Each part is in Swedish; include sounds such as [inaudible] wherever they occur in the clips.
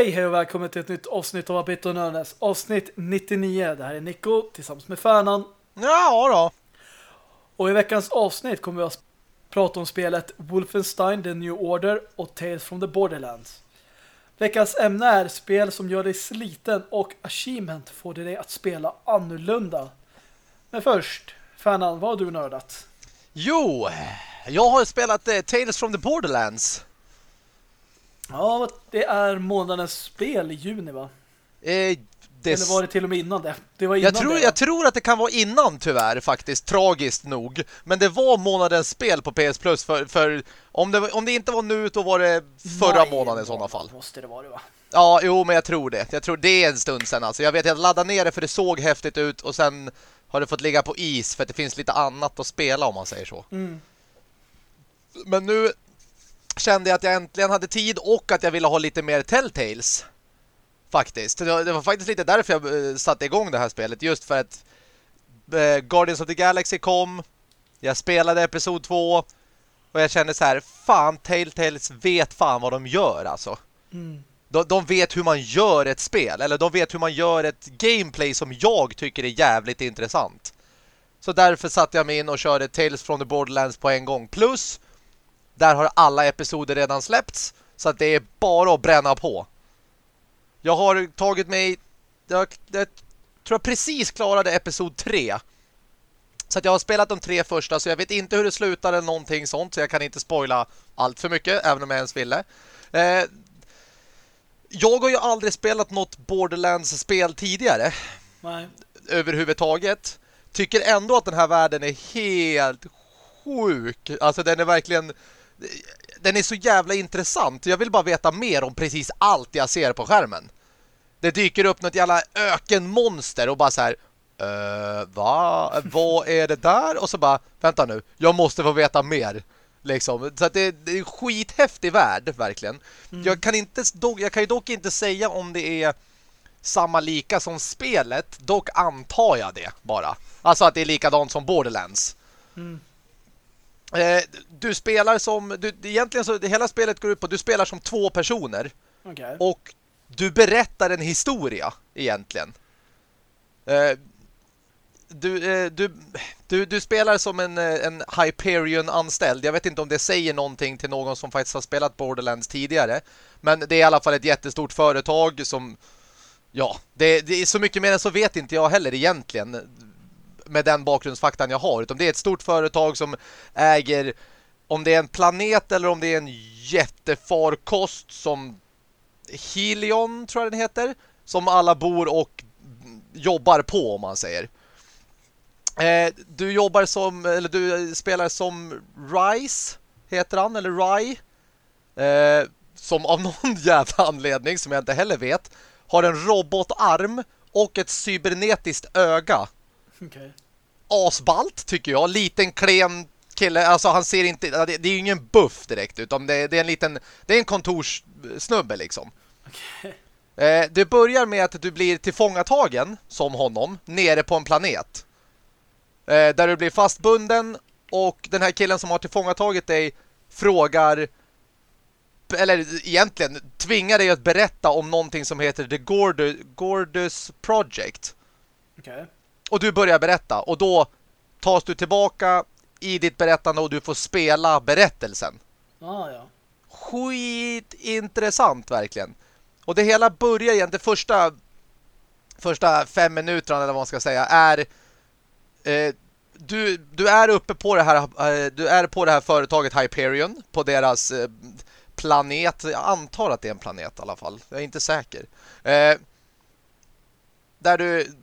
Okej, hej och välkommen till ett nytt avsnitt av Abit och Nörnes. Avsnitt 99. Det här är Nico tillsammans med Färnan. Ja då. Och i veckans avsnitt kommer vi att prata om spelet Wolfenstein The New Order och Tales from the Borderlands. Veckans ämne är spel som gör dig sliten och achievement får dig att spela annorlunda. Men först, Färnan, vad har du nördat? Jo, jag har spelat eh, Tales from the Borderlands. Ja, det är månadens spel i juni va? Eh, det... Eller var det till och med innan det? det var innan jag, tror, det, jag tror att det kan vara innan tyvärr faktiskt, tragiskt nog. Men det var månadens spel på PS Plus för, för om, det, om det inte var nu då var det förra Maj, månaden i sådana fall. Måste det vara va? Ja, jo men jag tror det. Jag tror det är en stund sedan alltså. Jag vet att jag laddade ner det för det såg häftigt ut och sen har det fått ligga på is för att det finns lite annat att spela om man säger så. Mm. Men nu kände jag att jag äntligen hade tid och att jag ville ha lite mer Telltales. Faktiskt. Det var faktiskt lite därför jag eh, satte igång det här spelet. Just för att eh, Guardians of the Galaxy kom. Jag spelade episod 2. Och jag kände så här, fan, Telltales vet fan vad de gör alltså. Mm. De, de, vet hur man gör ett spel. Eller de vet hur man gör ett gameplay som jag tycker är jävligt intressant. Så därför satte jag mig in och körde Tales from the Borderlands på en gång. Plus där har alla episoder redan släppts. Så att det är bara att bränna på. Jag har tagit mig... Jag, jag tror jag precis klarade episod 3. Så att jag har spelat de tre första så jag vet inte hur det slutar eller någonting sånt. Så jag kan inte spoila allt för mycket, även om jag ens ville. Eh, jag har ju aldrig spelat något Borderlands-spel tidigare. Nej. Överhuvudtaget. Tycker ändå att den här världen är helt sjuk. Alltså den är verkligen den är så jävla intressant. Jag vill bara veta mer om precis allt jag ser på skärmen. Det dyker upp något jävla ökenmonster och bara så här uh, va? Vad är det där? Och så bara, vänta nu, jag måste få veta mer. Liksom. Så att det, det är en skithäftig värld, verkligen. Mm. Jag, kan inte, jag kan ju dock inte säga om det är samma lika som spelet. Dock antar jag det bara. Alltså att det är likadant som Borderlands. Mm. Eh, du spelar som... Du, egentligen så hela spelet går ut på du spelar som två personer. Okay. Och du berättar en historia egentligen. Eh, du, eh, du, du, du spelar som en, eh, en Hyperion-anställd. Jag vet inte om det säger någonting till någon som faktiskt har spelat Borderlands tidigare. Men det är i alla fall ett jättestort företag som... Ja, det, det är så mycket mer än så vet inte jag heller egentligen med den bakgrundsfaktan jag har. Utan det är ett stort företag som äger om det är en planet eller om det är en jättefarkost som Helion tror jag den heter. Som alla bor och jobbar på om man säger. Eh, du jobbar som, eller du spelar som Rice heter han, eller Rai. Eh, som av [laughs] någon jävla anledning som jag inte heller vet har en robotarm och ett cybernetiskt öga. Okay. Asbalt tycker jag. Liten klen kille. Alltså han ser inte... Det, det är ju ingen buff direkt. Utan det, det, är en liten... Det är en kontorssnubbe liksom. Okay. Eh, det börjar med att du blir tillfångatagen som honom. Nere på en planet. Eh, där du blir fastbunden. Och den här killen som har tillfångatagit dig frågar eller egentligen tvingar dig att berätta om någonting som heter The Gordus, Gordus Project. Okay. Och du börjar berätta. Och då tas du tillbaka i ditt berättande och du får spela berättelsen. Ah, ja. Skitintressant verkligen. Och det hela börjar igen. Det första, första fem minuterna eller vad man ska säga är eh, du, du är uppe på det här eh, du är på det här företaget Hyperion på deras eh, planet. Jag antar att det är en planet i alla fall. Jag är inte säker. Eh, där du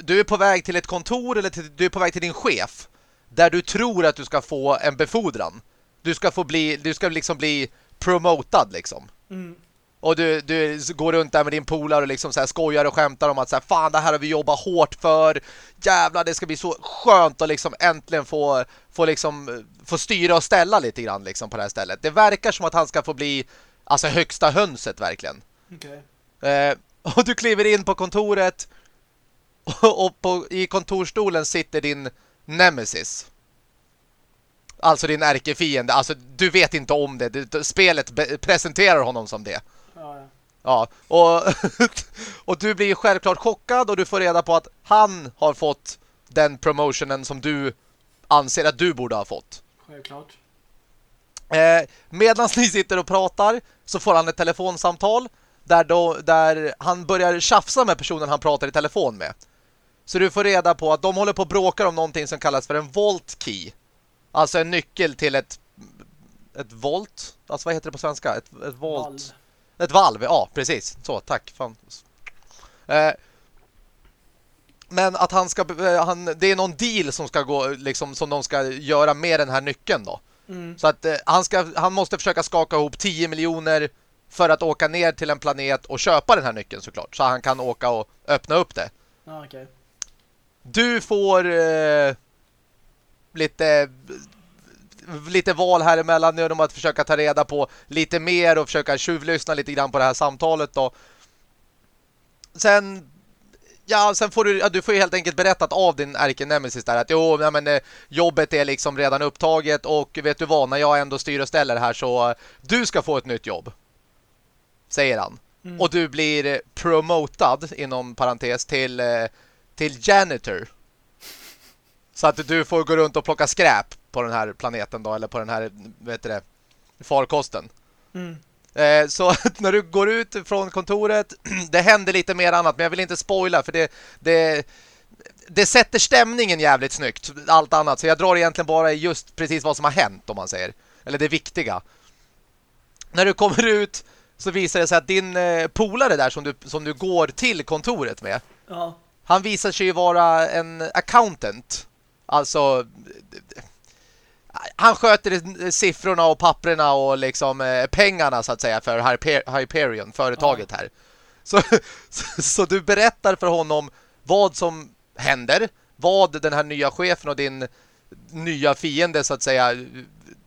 du är på väg till ett kontor eller till, du är på väg till din chef där du tror att du ska få en befordran. Du ska få bli du ska liksom bli promotad liksom. Mm. Och du, du går runt där med din polare och liksom så här skojar och skämtar om att så här, fan det här har vi jobbat hårt för. Jävlar det ska bli så skönt att liksom äntligen få få liksom få styra och ställa lite grann liksom på det här stället. Det verkar som att han ska få bli alltså högsta hönset verkligen. Okay. Eh, [laughs] och du kliver in på kontoret och på, i kontorstolen sitter din nemesis. Alltså din ärkefiende. Alltså du vet inte om det. Du, spelet presenterar honom som det. Ja, ja. Ja, och, [laughs] och du blir självklart chockad och du får reda på att han har fått den promotionen som du anser att du borde ha fått. Självklart. Eh, Medan ni sitter och pratar så får han ett telefonsamtal där, då, där han börjar tjafsa med personen han pratar i telefon med. Så du får reda på att de håller på att bråka om någonting som kallas för en volt key. Alltså en nyckel till ett ett volt. Alltså vad heter det på svenska? Ett, ett volt. Valv. Ett valv, ja precis. Så, tack. Fan. Eh, men att han ska eh, han, det är någon deal som ska gå liksom som de ska göra med den här nyckeln då. Mm. Så att eh, han ska han måste försöka skaka ihop 10 miljoner för att åka ner till en planet och köpa den här nyckeln såklart så han kan åka och öppna upp det. Ah, okay. Du får eh, lite lite val här emellan nu om att försöka ta reda på lite mer och försöka tjuvlyssna lite grann på det här samtalet då. Sen ja, sen får du ja, du får ju helt enkelt berättat av din ärkenemesis där att jo, nej, men eh, jobbet är liksom redan upptaget och vet du vad, när jag ändå styr och ställer här så uh, du ska få ett nytt jobb. Säger han. Mm. Och du blir promotad inom parentes till uh, till janitor. Så att du får gå runt och plocka skräp på den här planeten då, eller på den här, vet det, farkosten. Mm. Eh, så när du går ut från kontoret, [clears throat] det händer lite mer annat, men jag vill inte spoila för det, det, det sätter stämningen jävligt snyggt, allt annat. Så jag drar egentligen bara just precis vad som har hänt, om man säger. Eller det viktiga. När du kommer ut så visar det sig att din eh, polare där som du, som du går till kontoret med, ja. han visar sig ju vara en accountant. Alltså han sköter siffrorna och papperna och liksom eh, pengarna så att säga för Hyper Hyperion, företaget här. Så, [laughs] så, så, du berättar för honom vad som händer, vad den här nya chefen och din nya fiende så att säga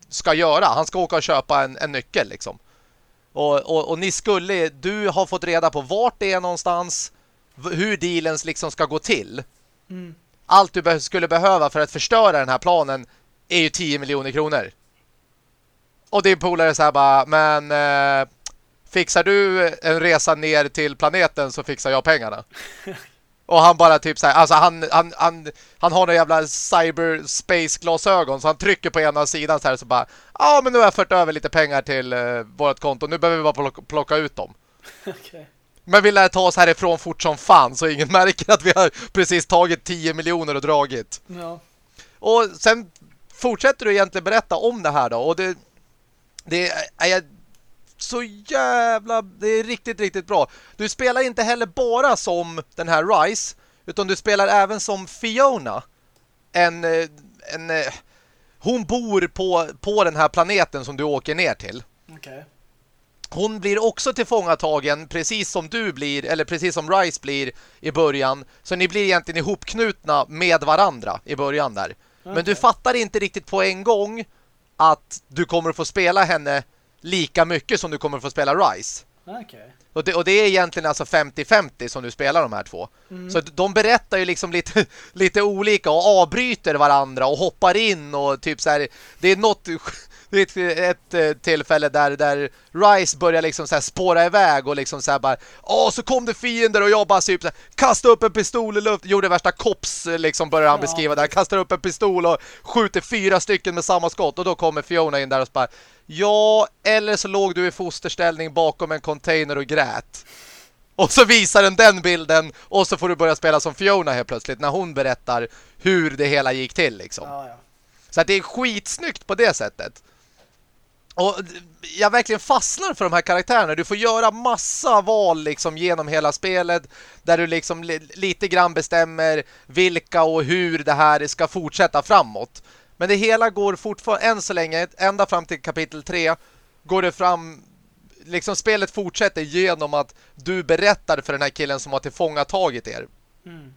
ska göra. Han ska åka och köpa en, en nyckel liksom. Och, och, och, ni skulle, du har fått reda på vart det är någonstans, hur dealen liksom ska gå till. Mm. Allt du be skulle behöva för att förstöra den här planen är ju 10 miljoner kronor. Och din polare så här bara, men eh, fixar du en resa ner till planeten så fixar jag pengarna. [laughs] Och han bara typ så här, alltså han, han, han, han har några jävla cyberspace-glasögon så han trycker på ena sidan så här så bara, ja men nu har jag fört över lite pengar till eh, vårt konto, nu behöver vi bara plocka, plocka ut dem. [laughs] okay. Men vi lär ta oss härifrån fort som fan så ingen [laughs] märker att vi har precis tagit 10 miljoner och dragit. Ja. Och sen fortsätter du egentligen berätta om det här då och det, det är så jävla det är riktigt, riktigt bra. Du spelar inte heller bara som den här Rice utan du spelar även som Fiona. En, en hon bor på, på den här planeten som du åker ner till. Okay. Hon blir också tillfångatagen precis som du blir, eller precis som Rice blir i början. Så ni blir egentligen ihopknutna med varandra i början där. Okay. Men du fattar inte riktigt på en gång att du kommer att få spela henne lika mycket som du kommer få spela Rise. Okay. Och, det, och det är egentligen alltså 50-50 som du spelar de här två. Mm. Så de berättar ju liksom lite, [laughs] lite olika och avbryter varandra och hoppar in och typ så här, det är något ett, ett eh, tillfälle där, där Rice börjar liksom så här spåra iväg och liksom så här bara Åh, så kom det fiender och jag bara typ så här, kasta upp en pistol i luft gjorde värsta kops eh, liksom börjar han beskriva där kastar upp en pistol och skjuter fyra stycken med samma skott och då kommer Fiona in där och bara Ja, eller så låg du i fosterställning bakom en container och grät. Och så visar den den bilden och så får du börja spela som Fiona helt plötsligt när hon berättar hur det hela gick till liksom. Ja, ja. Så att det är skitsnyggt på det sättet. Och jag verkligen fastnar för de här karaktärerna. Du får göra massa val liksom genom hela spelet där du liksom li lite grann bestämmer vilka och hur det här ska fortsätta framåt. Men det hela går fortfarande än så länge, ända fram till kapitel 3 går det fram liksom spelet fortsätter genom att du berättar för den här killen som har tillfångatagit er. Mm.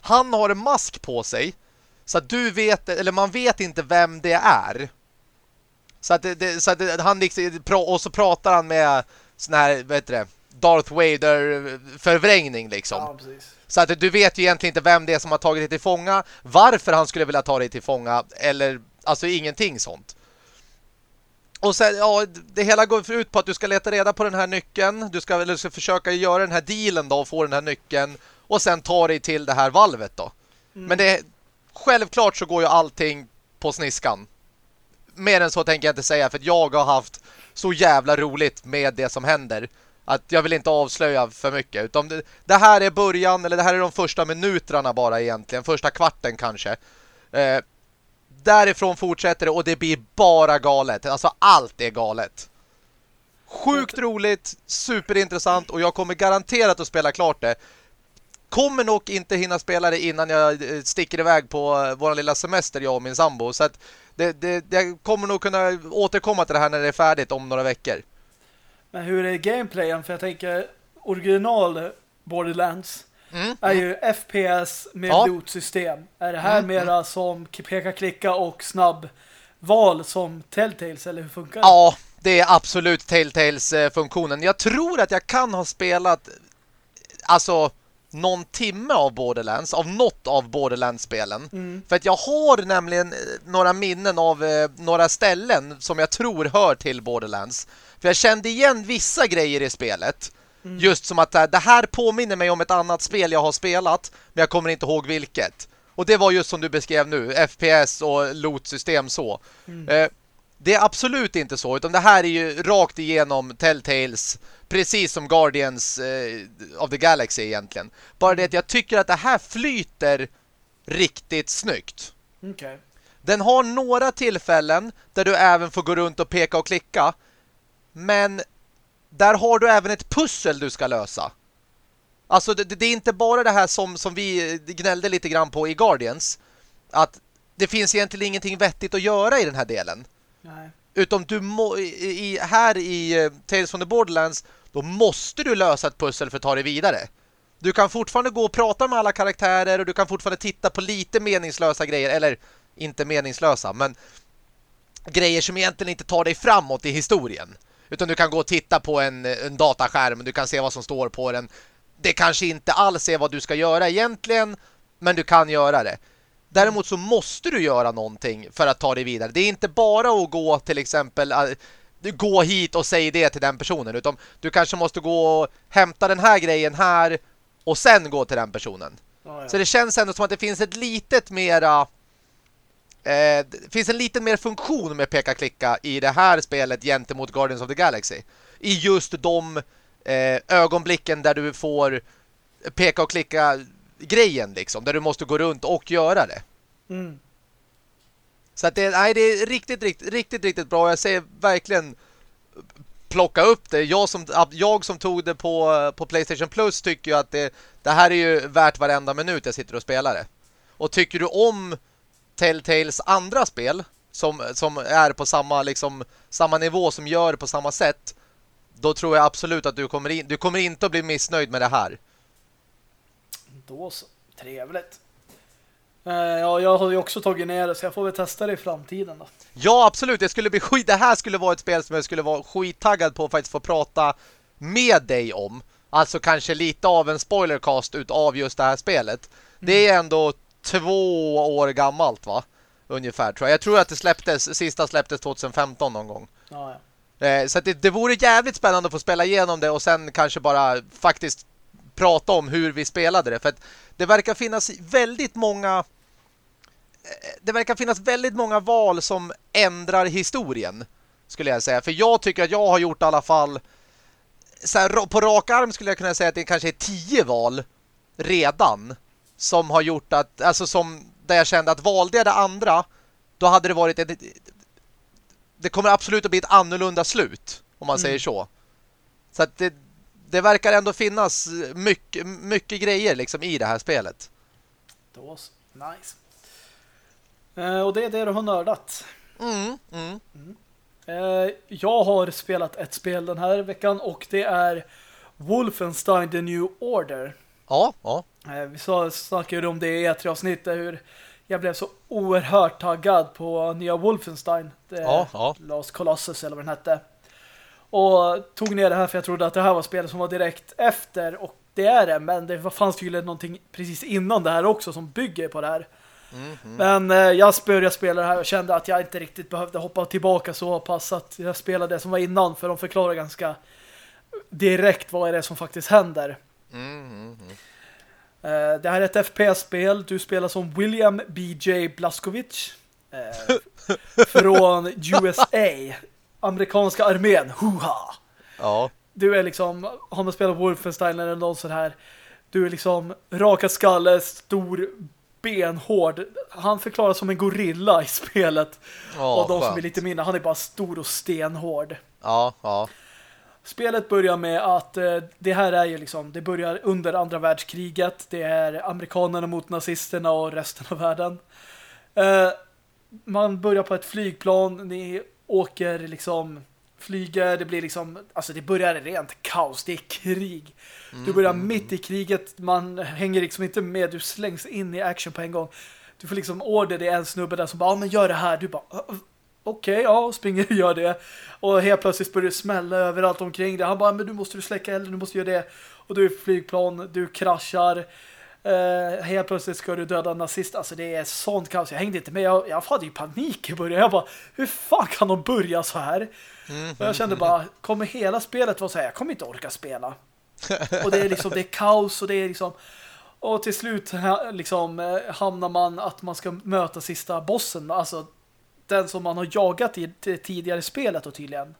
Han har en mask på sig så att du vet, eller man vet inte vem det är. Så att, det, så att han liksom, och så pratar han med sån här, vad heter det, Darth Vader förvrängning liksom. Ja, så att du vet ju egentligen inte vem det är som har tagit dig till fånga, varför han skulle vilja ta dig till fånga eller alltså ingenting sånt. och sen, ja, det hela går ut på att du ska leta reda på den här nyckeln. Du ska, eller du ska försöka göra den här dealen då och få den här nyckeln. Och sen ta dig till det här valvet då. Mm. Men det, självklart så går ju allting på sniskan. Mer än så tänker jag inte säga för jag har haft så jävla roligt med det som händer. Att jag vill inte avslöja för mycket. Utan det, det här är början, eller det här är de första minuterna bara egentligen. Första kvarten kanske. Eh, därifrån fortsätter det och det blir bara galet. Alltså allt är galet. Sjukt roligt, superintressant och jag kommer garanterat att spela klart det. Kommer nog inte hinna spela det innan jag eh, sticker iväg på eh, vår lilla semester, jag och min sambo. Så att det, det, jag kommer nog kunna återkomma till det här när det är färdigt om några veckor. Men hur är gameplayen? För jag tänker original Borderlands mm. är ju FPS med ja. loot-system. Är det här mm. mera mm. som peka-klicka och snabb val som Telltales eller hur funkar det? Ja, det är absolut Telltales-funktionen. Jag tror att jag kan ha spelat alltså någon timme av Borderlands, av något av Borderlands-spelen. Mm. För att jag har nämligen eh, några minnen av eh, några ställen som jag tror hör till Borderlands. För jag kände igen vissa grejer i spelet. Mm. Just som att det här påminner mig om ett annat spel jag har spelat, men jag kommer inte ihåg vilket. Och det var just som du beskrev nu, FPS och loot-system så. Mm. Eh, det är absolut inte så, utan det här är ju rakt igenom Telltales, precis som Guardians eh, of the Galaxy egentligen. Bara det att jag tycker att det här flyter riktigt snyggt. Okay. Den har några tillfällen där du även får gå runt och peka och klicka. Men där har du även ett pussel du ska lösa. Alltså det, det, är inte bara det här som, som vi gnällde lite grann på i Guardians. Att det finns egentligen ingenting vettigt att göra i den här delen. Nej. Utom du må, i, här i eh, Tales from the Borderlands då måste du lösa ett pussel för att ta dig vidare. Du kan fortfarande gå och prata med alla karaktärer och du kan fortfarande titta på lite meningslösa grejer. Eller inte meningslösa, men grejer som egentligen inte tar dig framåt i historien. Utan du kan gå och titta på en, en dataskärm. Du kan se vad som står på den. Det kanske inte alls är vad du ska göra egentligen. Men du kan göra det. Däremot så måste du göra någonting för att ta dig vidare. Det är inte bara att gå till exempel äh, gå hit och säga det till den personen. Utan du kanske måste gå och hämta den här grejen här och sen gå till den personen. Oh, ja. Så det känns ändå som att det finns ett litet mera Eh, det finns en lite mer funktion med peka-klicka i det här spelet gentemot Guardians of the Galaxy. I just de eh, ögonblicken där du får peka och klicka grejen liksom. Där du måste gå runt och göra det. Mm. Så att det, nej, det är riktigt, riktigt, riktigt, riktigt bra. Jag säger verkligen plocka upp det. Jag som, jag som tog det på, på Playstation Plus tycker ju att det, det här är ju värt varenda minut jag sitter och spelar det. Och tycker du om Telltales andra spel som, som är på samma, liksom, samma nivå som gör på samma sätt då tror jag absolut att du kommer, in, du kommer inte att bli missnöjd med det här. Då så. Trevligt. Uh, ja, jag har ju också tagit ner det så jag får väl testa det i framtiden då. Ja, absolut. Det, skulle bli skit. det här skulle vara ett spel som jag skulle vara skittaggad på att faktiskt få prata med dig om. Alltså kanske lite av en spoilercast utav just det här spelet. Mm. Det är ändå två år gammalt va? Ungefär tror jag. Jag tror att det släpptes, sista släpptes 2015 någon gång. Ja, ja. Eh, så det, det vore jävligt spännande att få spela igenom det och sen kanske bara faktiskt prata om hur vi spelade det. För att det verkar finnas väldigt många eh, det verkar finnas väldigt många val som ändrar historien skulle jag säga. För jag tycker att jag har gjort i alla fall så här, på rak arm skulle jag kunna säga att det kanske är tio val redan som har gjort att, alltså som där jag kände att valde jag det andra då hade det varit ett, det kommer absolut att bli ett annorlunda slut om man mm. säger så. Så att det, det verkar ändå finnas mycket, mycket grejer liksom i det här spelet. Då nice. Eh, och det är det du har nördat. Mm, mm. mm. Eh, jag har spelat ett spel den här veckan och det är Wolfenstein The New Order. Ja, ja. Eh, vi snackade om det i E3-avsnittet hur jag blev så oerhört taggad på nya Wolfenstein. Det ja, ja. Lost Colossus eller vad den hette. Och tog ner det här för jag trodde att det här var spelet som var direkt efter och det är det, men det fanns tydligen någonting precis innan det här också som bygger på det här. Mm, Men eh, jag började spela det här och kände att jag inte riktigt behövde hoppa tillbaka så pass att jag spelade det som var innan för de förklarar ganska direkt vad är det som faktiskt händer. Mm, eh, det här är ett FPS-spel. Du spelar som William B.J. Blaskovic eh, [laughs] från USA. Amerikanska armén. Huha! Ja. Du är liksom, har man spelat Wolfenstein eller någon sån här du är liksom raka skalle, stor, benhård. Han förklaras som en gorilla i spelet. Oh, och de skönt. som är lite mindre, han är bara stor och stenhård. Ja, ja. Spelet börjar med att eh, det här är ju liksom, det börjar under andra världskriget. Det är amerikanerna mot nazisterna och resten av världen. Eh, man börjar på ett flygplan, ni åker liksom flyger, det blir liksom, alltså det börjar rent kaos, det är krig. Du börjar mm. mitt i kriget, man hänger liksom inte med, du slängs in i action på en gång. Du får liksom order, det är en snubbe där som bara, ja men gör det här, du bara, okej, okay, ja, springer och gör det. Och helt plötsligt börjar det smälla överallt omkring det. Han bara, men du måste du släcka elden, du måste göra det. Och du är flygplan, du kraschar. Uh, helt plötsligt ska du döda en nazist. Alltså det är sånt kaos. Jag hängde inte med. Jag, jag hade ju panik i början. Jag bara, hur fan kan de börja så här? Mm, och jag kände bara, kommer hela spelet vara så här? Jag kommer inte orka spela. [laughs] och det är liksom, det är kaos och det är liksom och till slut liksom eh, hamnar man att man ska möta sista bossen. Alltså den som man har jagat i tidigare spelet och tydligen.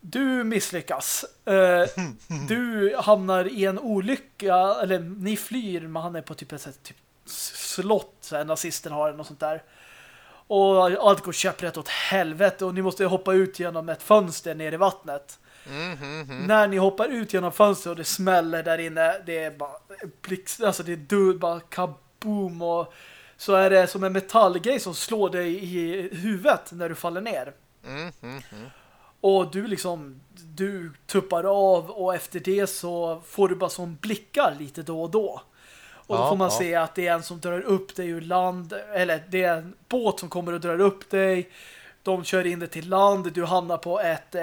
Du misslyckas. Uh, du hamnar i en olycka, eller ni flyr, men han är på typ ett typ slott, så nazisten har något sånt där. Och allt går käpprätt åt helvete och ni måste hoppa ut genom ett fönster ner i vattnet. Mm, mm, mm. När ni hoppar ut genom fönstret och det smäller där inne, det är bara blixt, alltså det är död, bara kaboom och så är det som en metallgrej som slår dig i huvudet när du faller ner. Och du liksom du tuppar av och efter det så får du bara som blickar lite då och då. Och då får man ja. se att det är en som drar upp dig ur land eller det är en båt som kommer och drar upp dig. De kör in dig till land. Du hamnar på ett eh,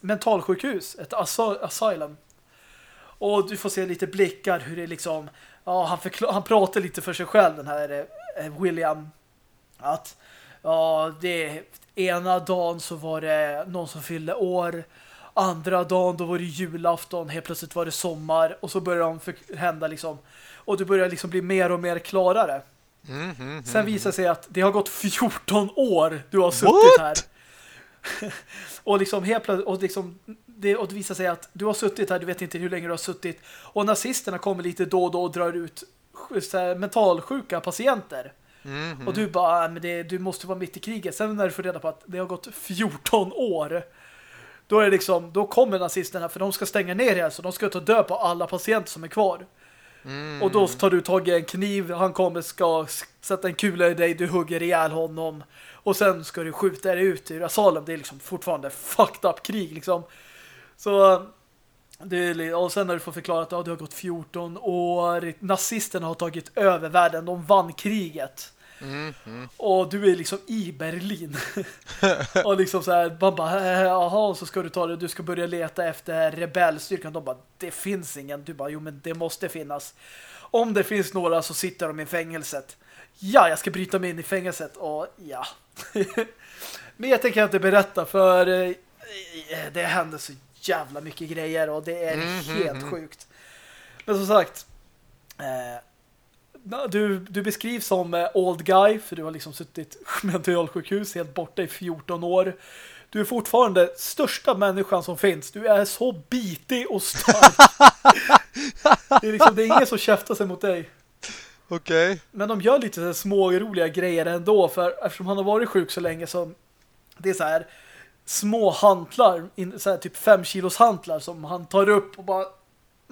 mentalsjukhus, ett asylum. Och du får se lite blickar hur det liksom ja, han, han pratar lite för sig själv den här eh, William att ja, det ena dagen så var det någon som fyllde år andra dagen då var det julafton helt plötsligt var det sommar och så börjar de hända liksom och du börjar liksom bli mer och mer klarare. Mm, mm, mm, Sen visar sig att det har gått 14 år du har suttit What? här. [laughs] och liksom helt plötsligt och liksom det, och det visar sig att du har suttit här, du vet inte hur länge du har suttit och nazisterna kommer lite då och då och drar ut mentalsjuka patienter. Mm -hmm. Och du bara, men det, du måste vara mitt i kriget. Sen när du får reda på att det har gått 14 år då är det liksom, då kommer nazisterna för de ska stänga ner det så de ska ta död på alla patienter som är kvar. Mm. Och då tar du tag i en kniv, han kommer ska sätta en kula i dig, du hugger ihjäl honom och sen ska du skjuta dig ut ur Salem. Det är liksom fortfarande fucked up krig liksom. Så det, och sen när du får förklara att ja, det har gått 14 år, nazisterna har tagit över världen, de vann kriget. Mm, mm. Och du är liksom i Berlin. [laughs] och liksom så här, man bara, jaha, så ska du ta det, du ska börja leta efter rebellstyrkan. De bara, det finns ingen. Du bara, jo men det måste finnas. Om det finns några så sitter de i fängelset. Ja, jag ska bryta mig in i fängelset. Och ja. [laughs] men jag tänker inte berätta för eh, det händer så jävla mycket grejer och det är mm, helt mm, sjukt. Men som sagt, eh, du, du beskrivs som eh, old guy för du har liksom suttit [laughs] mentalsjukhus helt borta i 14 år. Du är fortfarande största människan som finns. Du är så bitig och stark. [laughs] det, är liksom, det är ingen som käftar sig mot dig. Okej. Okay. Men de gör lite små roliga grejer ändå för eftersom han har varit sjuk så länge så det är så här små hantlar, så här typ fem kilos hantlar som han tar upp och bara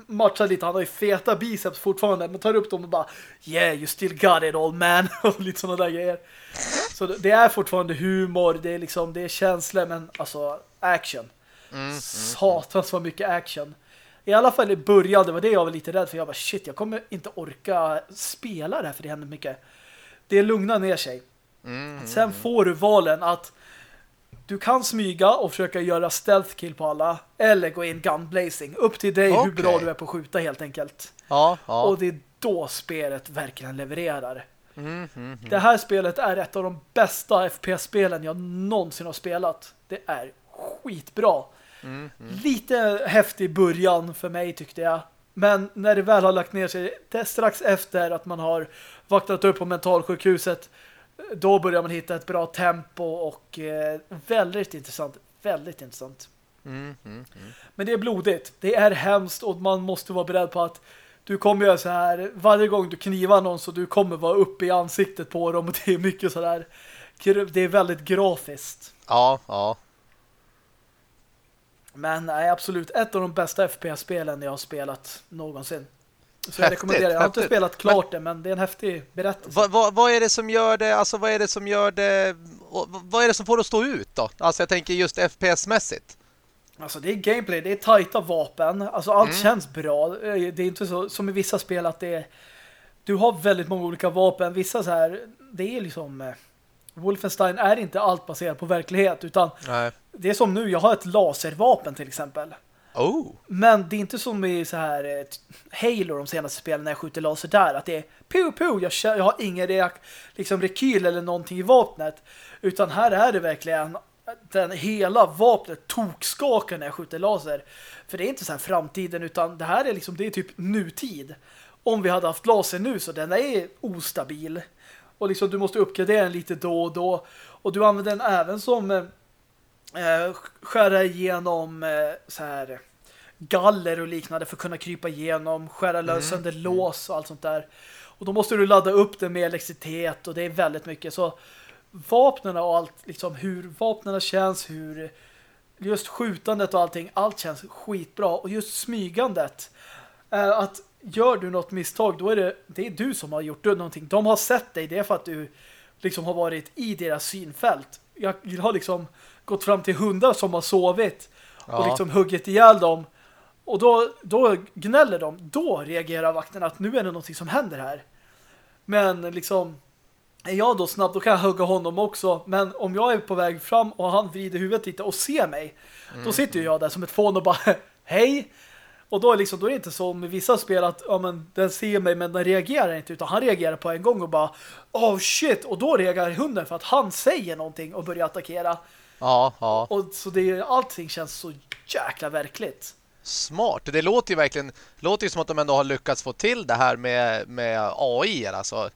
matchar lite. Han har ju feta biceps fortfarande men tar upp dem och bara Yeah, you still got it old man [laughs] och lite sådana där grejer. Så det är fortfarande humor, det är liksom det är känslor men alltså action. Mm, mm, Satans vad mycket action. I alla fall i början, det var det jag var lite rädd för. Jag bara shit, jag kommer inte orka spela det här för det händer mycket. Det lugnar ner sig. Mm, Sen mm. får du valen att du kan smyga och försöka göra stealth kill på alla eller gå in gunblazing. Upp till dig okay. hur bra du är på att skjuta helt enkelt. Ja, ja. Och det är då spelet verkligen levererar. Mm, mm, Det här spelet är ett av de bästa FPS-spelen jag någonsin har spelat. Det är skitbra. mm, Lite häftig början för mig tyckte jag. Men när det väl har lagt ner sig, det är strax efter att man har vaknat upp på mentalsjukhuset, då börjar man hitta ett bra tempo och eh, väldigt intressant. Väldigt intressant. mm, mm, Men det är blodigt. Det är hemskt och man måste vara beredd på att du kommer göra så här varje gång du knivar någon så du kommer vara uppe i ansiktet på dem och det är mycket så där det är väldigt grafiskt. Ja, ja. Men nej, absolut ett av de bästa FPS-spelen jag har spelat någonsin. Så jag Häftigt, rekommenderar. Jag har inte häftigt. spelat klart det, men det är en häftig berättelse. Vad, vad, vad är det som gör det, alltså vad är det som gör det, vad är det som får det att stå ut då? Alltså jag tänker just FPS-mässigt. Alltså det är gameplay, det är tajta vapen. Alltså allt Mm. känns bra. Det är inte så som i vissa spel att det är du har väldigt många olika vapen. Vissa så här, det är liksom eh, Wolfenstein är inte allt baserat på verklighet utan Nej. det är som nu, jag har ett laservapen till exempel. Oh. Men det är inte som i så här eh, Halo de senaste spelen när jag skjuter laser där att det är pu pu, jag, jag har ingen reak liksom rekyl eller någonting i vapnet utan här är det verkligen den hela vapnet tokskakar när jag skjuter laser. För det är inte så här framtiden utan det här är liksom det är typ nutid. Om vi hade haft laser nu så den är ostabil. Och liksom du måste uppgradera den lite då och då. Och du använder den även som eh, eh, skära igenom eh, så här galler och liknande för att kunna krypa igenom, skära lös sönder lås och allt sånt där. Och då måste du ladda upp det med elektricitet och det är väldigt mycket. Så vapnen och allt, liksom hur vapnen känns, hur just skjutandet och allting, allt känns skitbra. Och just smygandet, eh, att gör du något misstag, då är det, det är du som har gjort någonting. De har sett dig, det är för att du liksom har varit i deras synfält. Jag har liksom gått fram till hundar som har sovit och Ja. liksom huggit ihjäl dem. Och då, då gnäller de. Då reagerar vakten att nu är det någonting som händer här. Men liksom är jag då snabb, då kan jag hugga honom också. Men om jag är på väg fram och han vrider huvudet lite och ser mig, då sitter jag där som ett fån och bara [laughs] hej. Och då är, liksom, då är det inte som i vissa spel att ja, men, den ser mig men den reagerar inte utan han reagerar på en gång och bara oh shit och då reagerar hunden för att han säger någonting och börjar attackera. Ja, ja. Och så det, allting känns så jäkla verkligt. Smart. Det låter ju verkligen låter ju som att de ändå har lyckats få till det här med, med AI alltså.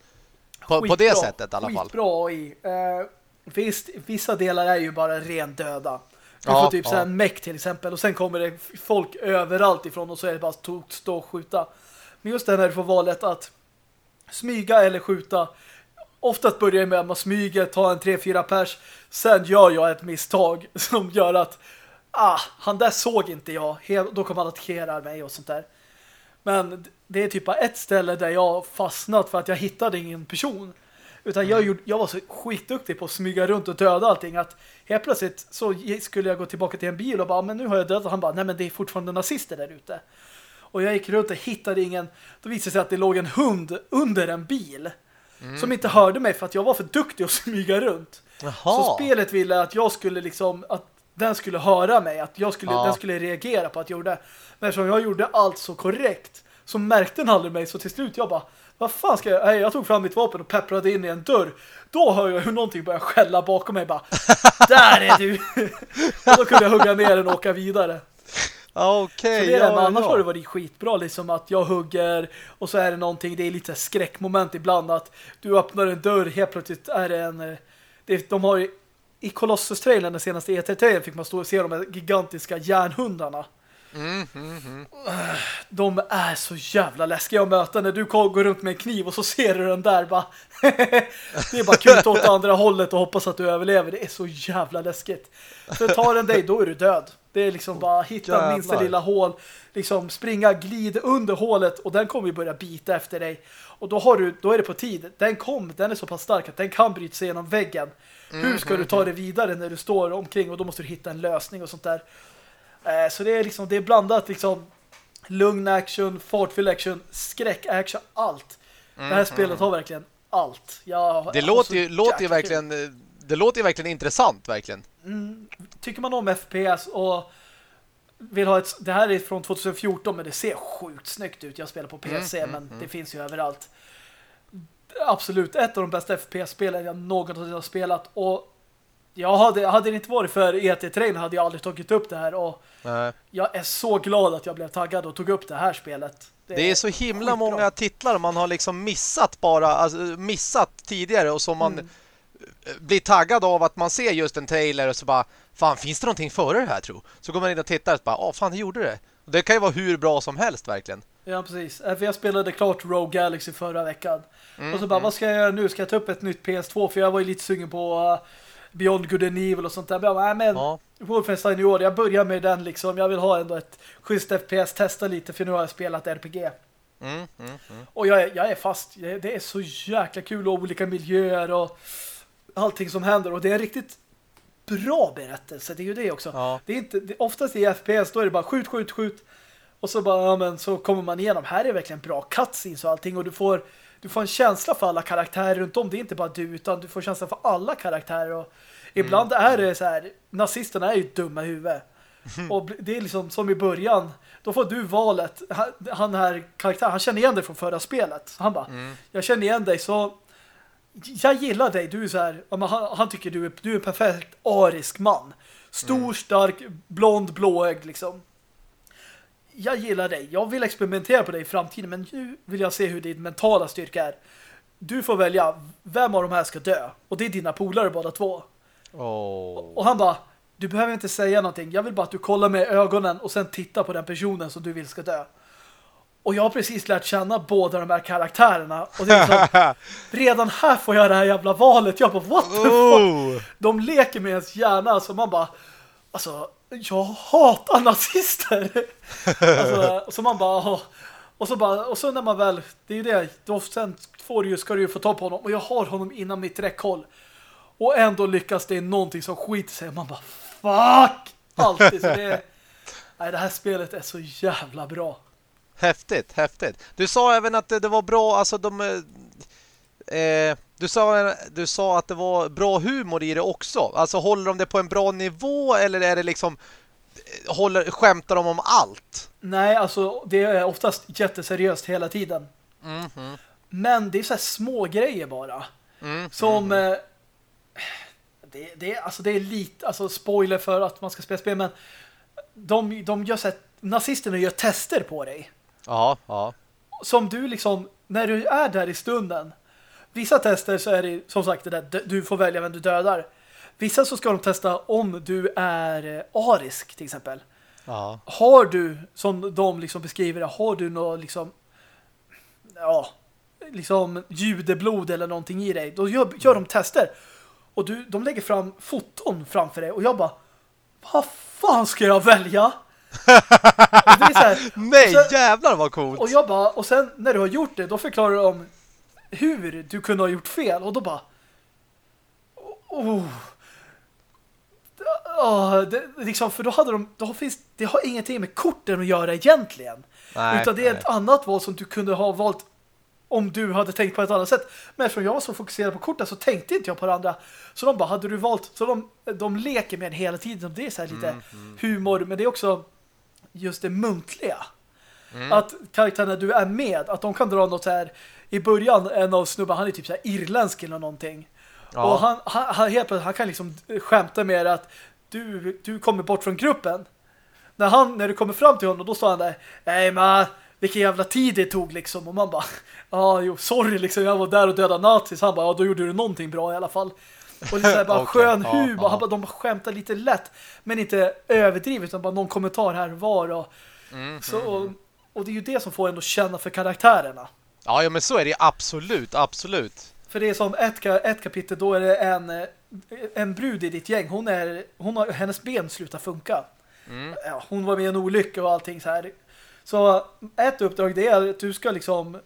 På, på det sättet i alla fall. Skitbra AI. Eh, visst, vissa delar är ju bara ren döda. Du Ja, får typ ja. så här en meck till exempel och sen kommer det folk överallt ifrån och så är det bara att stå och skjuta. Men just det här när du får valet att smyga eller skjuta. Oftast börjar jag med att man smyger, tar en 3-4 pers. Sen gör jag ett misstag [laughs] som gör att ah, han där såg inte jag. Då kommer han attackera mig och sånt där. Men det är typ ett ställe där jag fastnat för att jag hittade ingen person. Utan jag, gjorde, jag var så skitduktig på att smyga runt och döda allting att helt plötsligt så skulle jag gå tillbaka till en bil och bara, men nu har jag dödat. Han bara, nej men det är fortfarande nazister där ute. Och jag gick runt och hittade ingen. Då visade det sig att det låg en hund under en bil. Som inte hörde mig för att jag var för duktig att [laughs] smyga runt. Så Jaha. spelet ville att jag skulle liksom att den skulle höra mig, att jag skulle, Ja. den skulle reagera på att jag gjorde. Men eftersom jag gjorde allt så korrekt så märkte den aldrig mig så till slut jag bara vad fan ska jag? Nej, jag tog fram mitt vapen och pepprade in i en dörr. Då hör jag hur någonting börjar skälla bakom mig bara Där är du! [laughs] och då kunde jag hugga ner den och åka vidare. Ja, Okej. Det, ja, men annars ja. har det varit skitbra liksom att jag hugger och så är det någonting, det är lite skräckmoment ibland att du öppnar en dörr, helt plötsligt är det en eh, det, de har ju i Colossus-trailern, den senaste E3-trailern fick man stå och se de här gigantiska järnhundarna. Mm, mm, mm. De är så jävla läskiga att möta när du går runt med en kniv och så ser du den där bara [laughs] det är bara kul åt andra hållet och hoppas att du överlever. Det är så jävla läskigt. För tar den dig, då är du död. Det är liksom bara hitta Jävlar. minsta lilla hål, liksom springa, glid under hålet och den kommer ju börja bita efter dig. Och då har du, då är det på tid. Den kom, den är så pass stark att den kan bryta sig genom väggen. Hur ska du ta det vidare när du står omkring och då måste du hitta en lösning och sånt där. Eh, Så det är liksom, det är blandat liksom lugn action, fartfylld action, skräck action, allt. Det här spelet har verkligen allt. Jag, Mm, Det låter ju, låter ju verkligen det låter ju verkligen intressant verkligen. Mm, tycker man om FPS och vill ha ett, det här är från 2014 men det ser sjukt snyggt ut. Jag spelar på PC Mm, men mm, det finns ju överallt. absolut ett av de bästa FPS-spelen jag någonsin har spelat. Och jag hade, hade det inte varit för ET3 hade jag aldrig tagit upp det här. Och Nej. jag är så glad att jag blev taggad och tog upp det här spelet. Det är så himla många titlar man har liksom missat bara, alltså, missat tidigare och som man Mm. Blir taggad av att man ser just en trailer och så bara, fan finns det någonting före det här tro? Så går man in och tittar och så bara, åh fan det gjorde det. Och det kan ju vara hur bra som helst verkligen. Ja, precis. Eh, För jag spelade klart Rogue Galaxy förra veckan. Mm, och så bara, vad ska jag göra nu? Ska jag ta upp ett nytt PS2? För jag var ju lite sugen på uh, Beyond Good and Evil och sånt där. Men jag bara, nej men Ja. Wolfenstein i år, jag börjar med den liksom. Jag vill ha ändå ett schysst FPS, testa lite för nu har jag spelat RPG. Mm, mm, mm. Och jag är, jag är fast. Det är så jäkla kul och olika miljöer och allting som händer. Och det är en riktigt bra berättelse. Det är ju det också. Ja. Det är inte, det, oftast i FPS då är det bara skjut, skjut, skjut. Och så bara, ja, men så kommer man igenom. Här är verkligen bra cutscenes och allting. Och du får, du får en känsla för alla karaktärer runt om. Det är inte bara du, utan du får känsla för alla karaktärer. Och ibland är det så här, nazisterna är ju dumma i huvudet. [laughs] Och det är liksom som i början. Då får du valet. Han, här karaktären, han känner igen dig från förra spelet. Så han bara, jag känner igen dig så jag gillar dig. Du är så här, han, han tycker du är, du är en perfekt arisk man. Stor, stark, blond, blåögd liksom. Jag gillar dig. Jag vill experimentera på dig i framtiden men nu vill jag se hur din mentala styrka är. Du får välja vem av de här ska dö. Och det är dina polare båda två. Åh. Och han bara, du behöver inte säga någonting. Jag vill bara att du kollar med ögonen och sen tittar på den personen som du vill ska dö. Och jag har precis lärt känna båda de här karaktärerna. Och det är så, [laughs] redan här får jag det här jävla valet. Jag bara, what the fuck? Oh. De leker med ens hjärna så man bara, alltså, jag hatar nazister. [laughs] alltså, så man bara, "Åh." och så bara, och så när man väl, det är ju det, då sen får du ju, ska du ju få ta på honom. Och jag har honom inom mitt räckhåll. Och ändå lyckas det någonting som skiter sig. Man bara, fuck! Alltid. Så det, är, nej, det här spelet är så jävla bra. Häftigt, häftigt. Du sa även att det, det var bra, alltså de... eh, Eh, du, sa, du sa att det var bra humor i det också. Alltså håller de det på en bra nivå eller är det liksom... eh, Håller, skämtar de om allt? Nej, alltså det är oftast jätteseriöst hela tiden. Mhm. Men det är så här små grejer bara. Mm. Som eh, det, det, alltså det är lite alltså spoiler för att man ska spela spel men de, de gör så här, nazisterna gör tester på dig. Ja, ja. Som du liksom, när du är där i stunden vissa tester så är det som sagt det där, du får välja vem du dödar. Vissa så ska de testa om du är eh, arisk till exempel. ja. Har du, som de liksom beskriver det, har du något liksom ja, liksom judeblod eller någonting i dig, då gör, gör de tester. Och du, de lägger fram foton framför dig och jag bara, vad fan ska jag välja? [laughs] Nej, sen- jävlar vad coolt! och jag bara, och sen när du har gjort det, då förklarar de hur du kunde ha gjort fel. Och då bara... Oh. Oh, det, liksom, för då hade de, då finns, det har ingenting med korten att göra egentligen. Nej, utan det är nej. ett annat val som du kunde ha valt om du hade tänkt på ett annat sätt. Men eftersom jag var så fokuserad på korten så tänkte inte jag på det andra. Så de bara, hade du valt... Så de, de leker med en hela tiden. Det är så här lite Mm, humor, men det är också just det muntliga. Mm. Att karaktärerna du är med, att de kan dra något så här i början, en av snubbarna, han är typ så här irländsk eller någonting. Ja. Och han, han, han, helt plötsligt, han kan liksom skämta med att du, du kommer bort från gruppen. När, han, när du kommer fram till honom, då står han där, nej man, vilken jävla tid det tog liksom. Och man bara, [laughs] ja ah, jo, sorry liksom, jag var där och dödade nazis. Han bara, ja då gjorde du någonting bra i alla fall. Och är så här, bara [laughs] Okej, skön humor. ja. Han bara, de bara skämtar lite lätt, men inte överdrivet, utan bara någon kommentar här var. Och, Mm, så, och, och det är ju det som får en att känna för karaktärerna. Ja, ja, men så är det absolut, absolut. För det är som ett, ett kapitel, då är det en, eh, en brud i ditt gäng. Hon är, hon har, hennes ben slutar funka. Mm. Ja, hon var med i en olycka och allting så här. Så ett uppdrag det är att du ska liksom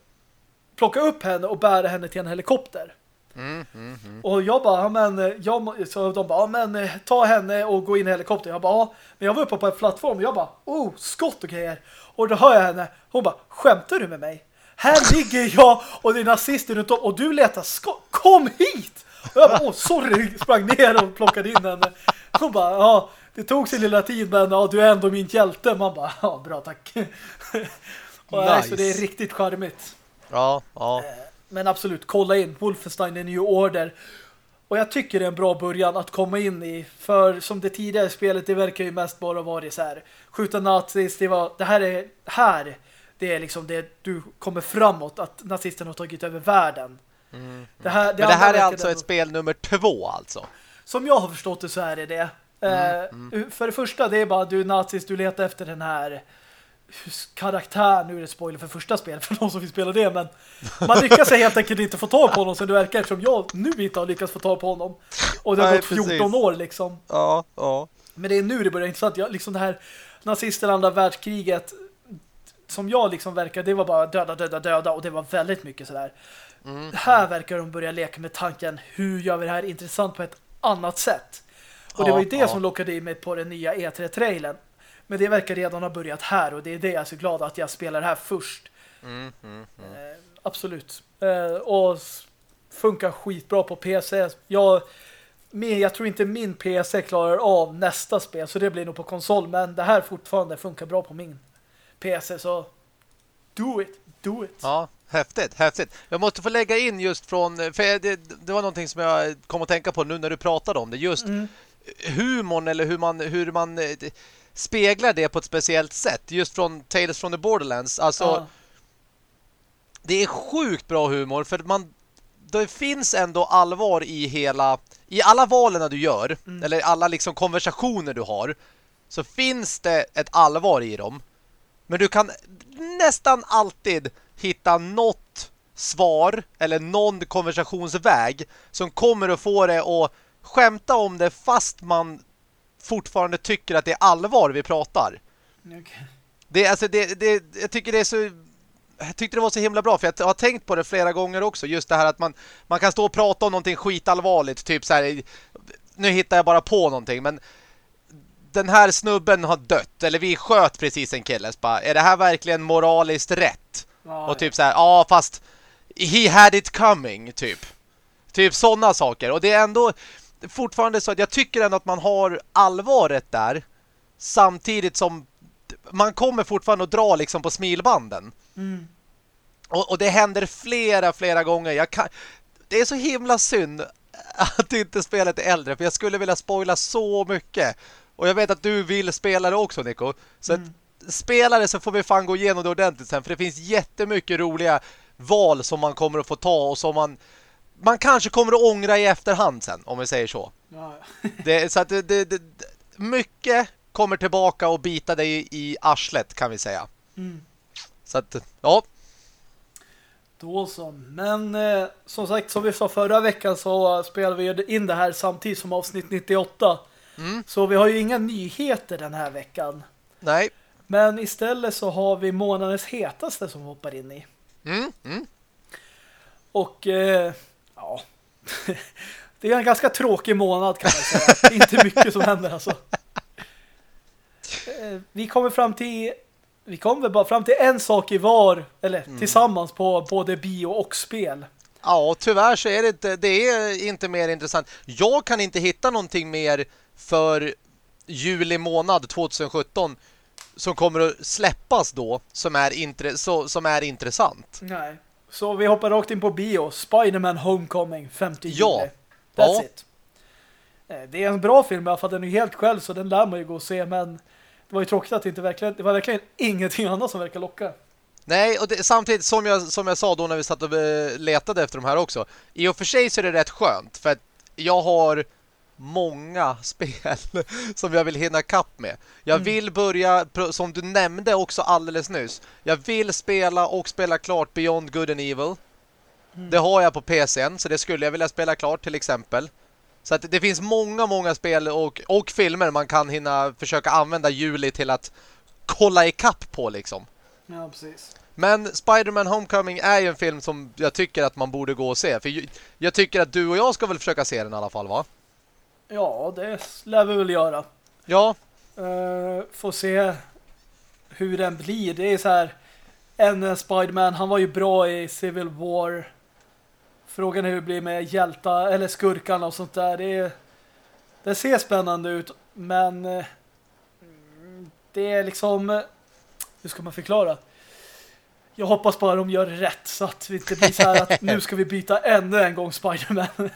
plocka upp henne och bära henne till en helikopter. Mm, mm, mm. Och jag bara, men eh, jag, så de bara, men eh, ta henne och gå in i helikoptern. Jag bara, ja. Men jag var uppe på en plattform och jag bara, oh, skott och grejer. Och då hör jag henne, hon bara, skämtar du med mig? Här ligger jag och det är nazister runt om och du letar skott. Kom hit! Och jag bara, åh, sorry, sprang ner och plockade in henne. Hon bara, ja, det tog sin lilla tid men ja, du är ändå min hjälte. Man bara, ja, bra tack. [laughs] och, Nice. Så det är riktigt charmigt. Ja, ja. Men absolut, kolla in Wolfenstein The New Order. Och jag tycker det är en bra början att komma in i. För som det tidigare spelet, det verkar ju mest bara vara så här. Skjuta nazis, det var, det här är, här, det är liksom det du kommer framåt, att nazisterna har tagit över världen. Mm. Det här, det Men det här är alltså ett spel nummer två alltså? Som jag har förstått det så är det. Mm, uh, mm. För det första, det är bara du nazis, du letar efter den här karaktär, nu är det spoiler för första spelet [laughs] för de som vill spela det, men man lyckas helt enkelt inte få tag på honom som det verkar eftersom jag nu inte har lyckats få tag på honom. Och det har Nej, gått 14 precis. år liksom. Ja, ja. Men det är nu det börjar intressant. Jag, liksom det här nazisterna andra världskriget som jag liksom verkar, det var bara döda, döda, döda och det var väldigt mycket sådär. Mm. Här verkar de börja leka med tanken, hur gör vi det här intressant på ett annat sätt? Och ja, det var ju det ja. som lockade i mig på den nya E3-trailen. Men det verkar redan ha börjat här och det är det jag är så glad att jag spelar här först. Mm, mm, mm. Eh, absolut. Eh, och funkar skitbra på PC. Jag, men jag tror inte min PC klarar av nästa spel så det blir nog på konsol. Men det här fortfarande funkar bra på min PC så do it, do it. Ja, häftigt, häftigt. Jag måste få lägga in just från, för det, det var någonting som jag kom att tänka på nu när du pratade om det. Just mm. humorn eller hur man, hur man speglar det på ett speciellt sätt. Just från Tales from the Borderlands. Alltså, ja. det är sjukt bra humor för man det finns ändå allvar i hela i alla valen du gör mm. eller alla liksom konversationer du har så finns det ett allvar i dem. Men du kan nästan alltid hitta något svar eller någon konversationsväg som kommer att få dig att skämta om det fast man fortfarande tycker att det är allvar vi pratar. Okay. Det, alltså, det, det, jag tycker det är så jag tyckte det var så himla bra för jag har tänkt på det flera gånger också just det här att man, man kan stå och prata om någonting skitallvarligt typ så här nu hittar jag bara på någonting men den här snubben har dött eller vi sköt precis en kille bara, är det här verkligen moraliskt rätt? Ah, och typ så här, ja fast he had it coming typ. Typ sådana saker och det är ändå fortfarande så att jag tycker ändå att man har allvaret där samtidigt som man kommer fortfarande att dra liksom på smilbanden. Mm. Och, och, det händer flera, flera gånger. Kan, det är så himla synd att inte spelet är äldre för jag skulle vilja spoila så mycket. Och jag vet att du vill spela det också, Nico. Så mm. att spela det så får vi fan gå igenom det ordentligt sen. För det finns jättemycket roliga val som man kommer att få ta och som man man kanske kommer att ångra i efterhand sen, om vi säger så. Ja. [laughs] det, så att det, det, det, mycket kommer tillbaka och bita dig i, arslet, kan vi säga. Mm. Så att, ja. Då så. Men eh, som sagt, som vi sa förra veckan så spelade vi in det här samtidigt som avsnitt 98. Mm. Så vi har ju inga nyheter den här veckan. Nej. Men istället så har vi månadens hetaste som vi hoppar in i. Mm. Mm. Och eh, ja, [laughs] det är en ganska tråkig månad kan man säga. Det är inte mycket som händer alltså. Eh, vi kommer fram till vi kommer bara fram till en sak i var eller mm. tillsammans på både bio och spel. Ja, tyvärr så är det inte, det är inte mer intressant. Jag kan inte hitta någonting mer för juli månad 2017 som kommer att släppas då som är, intre, så, som är intressant. Nej. Så vi hoppar rakt in på bio. Spiderman Homecoming 50 juli. Ja. That's ja. it. Eh, det är en bra film i alla fall. Den är helt själv så den lär man ju gå och se. Men det var ju tråkigt att det inte verkligen... Det var verkligen ingenting annat som verkar locka. Nej, och det, samtidigt som jag, som jag sa då när vi satt och eh, letade efter de här också. I och för sig så är det rätt skönt. För att jag har många [laughs] spel som jag vill hinna kapp med. Jag mm. vill börja, som du nämnde också alldeles nyss, jag vill spela och spela klart Beyond Good and Evil. Mm. Det har jag på PCn, så det skulle jag vilja spela klart till exempel. Så att det finns många, många spel och, och filmer man kan hinna försöka använda juli till att kolla i kapp på liksom. Ja, precis. Men Spider-Man Homecoming är ju en film som jag tycker att man borde gå och se. För jag tycker att du och jag ska väl försöka se den i alla fall, va? Ja, det lär vi väl göra. Ja. Uh, får se hur den blir. Det är så här en Spiderman, han var ju bra i Civil War. Frågan är hur det blir med hjälta eller skurkarna och sånt där. Det, är, det ser spännande ut, men uh, det är liksom hur ska man förklara? Jag hoppas bara de gör rätt så att det inte blir så här att nu ska vi byta ännu en gång Spider-Man.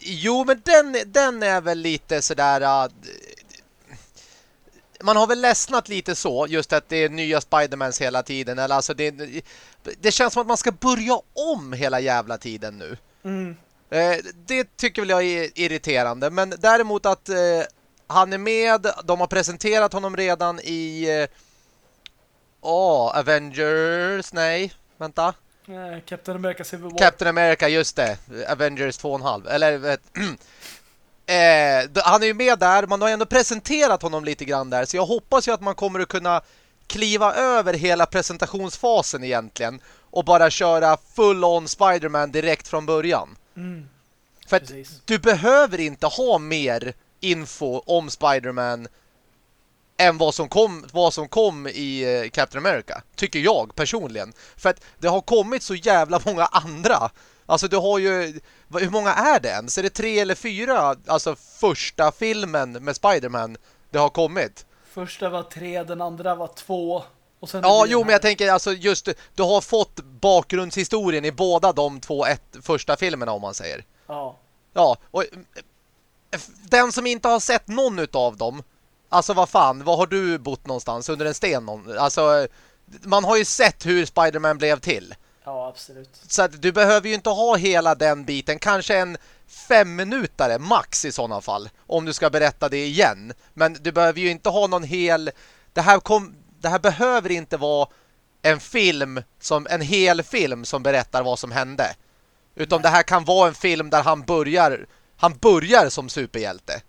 Jo, men den, den är väl lite sådär... Uh, man har väl ledsnat lite så, just att det är nya Spidermans hela tiden. Eller alltså det, det känns som att man ska börja om hela jävla tiden nu. Mm. Eh, det tycker väl jag är irriterande. Men däremot att eh, han är med, de har presenterat honom redan i... Eh, oh, Avengers, nej, vänta. Eh, Captain America Civil War. Captain America, just det. Avengers 2,5. Eller... eh, [clears throat] han är ju med där. Man har ändå presenterat honom lite grann där. Så jag hoppas ju att man kommer att kunna kliva över hela presentationsfasen egentligen. Och bara köra full-on Spider-Man direkt från början. Mm. För att du behöver inte ha mer info om Spider-Man än vad som kom, vad som kom i eh, Captain America. Tycker jag personligen. För att det har kommit så jävla många andra. Alltså du har ju... Hur många är det ens? Är det tre eller fyra? Alltså första filmen med Spider-Man det har kommit. Första var tre, den andra var två. Och sen ja, jo, men jag tänker alltså just du har fått bakgrundshistorien i båda de två ett, första filmerna om man säger. Ja. Ja, och eh, den som inte har sett någon av dem Alltså vad fan, var har du bott någonstans? Under en sten? Alltså, man har ju sett hur Spiderman blev till. Ja, absolut. Så att du behöver ju inte ha hela den biten. Kanske en fem minutare max i sådana fall. Om du ska berätta det igen. Men du behöver ju inte ha någon hel... Det här, kom... det här behöver inte vara en film, som en hel film som berättar vad som hände. Utan Nej. det här kan vara en film där han börjar han börjar som superhjälte.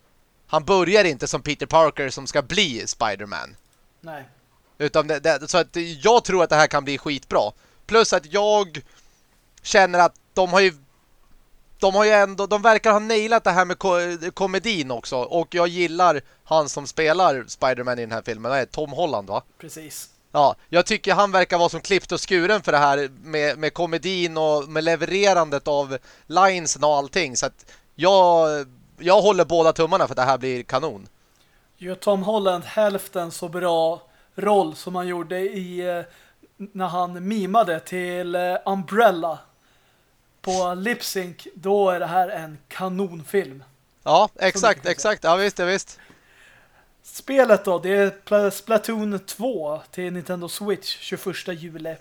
Han börjar inte som Peter Parker som ska bli Spider-Man. Nej. Utan det, det, så att jag tror att det här kan bli skitbra. Plus att jag känner att de har ju de har ju ändå, de verkar ha nailat det här med ko komedin också. Och jag gillar han som spelar Spider-Man i den här filmen. Det är Tom Holland va? Precis. Ja, jag tycker han verkar vara som klippt och skuren för det här med, med komedin och med levererandet av lines och allting. Så att jag, jag håller båda tummarna för att det här blir kanon. Gör Tom Holland hälften så bra roll som han gjorde i eh, när han mimade till eh, Umbrella på Lip Sync, då är det här en kanonfilm. Ja, exakt, exakt. Ja, visst, ja, visst. Spelet då, det är Splatoon 2 till Nintendo Switch 21 juli.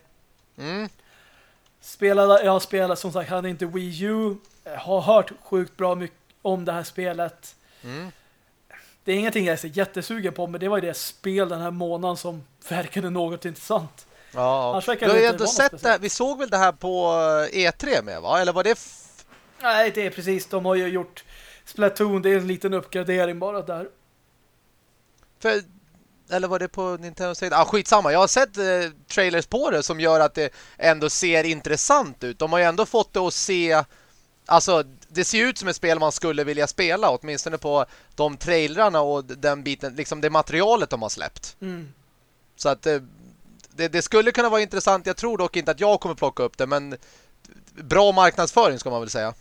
Mm. Spelade, jag spelade som sagt, hade inte Wii U. Har hört sjukt bra mycket om det här spelet. Mm. Det är ingenting jag är så jättesugen på, men det var ju det spel den här månaden som verkade något intressant. Ja, du har ju ändå sett det. Vi såg väl det här på E3 med, va? Eller var det... Nej, det är precis. De har ju gjort Splatoon. Det är en liten uppgradering bara där. För, eller var det på Nintendo sida? Ah, skitsamma. Jag har sett eh, trailers på det som gör att det ändå ser intressant ut. De har ju ändå fått det att se... Alltså, det ser ut som ett spel man skulle vilja spela. Åtminstone på de trailrarna och den biten. Liksom det materialet de har släppt. Mm. Så att... Eh, det, det, skulle kunna vara intressant. Jag tror dock inte att jag kommer plocka upp det, men bra marknadsföring ska man väl säga.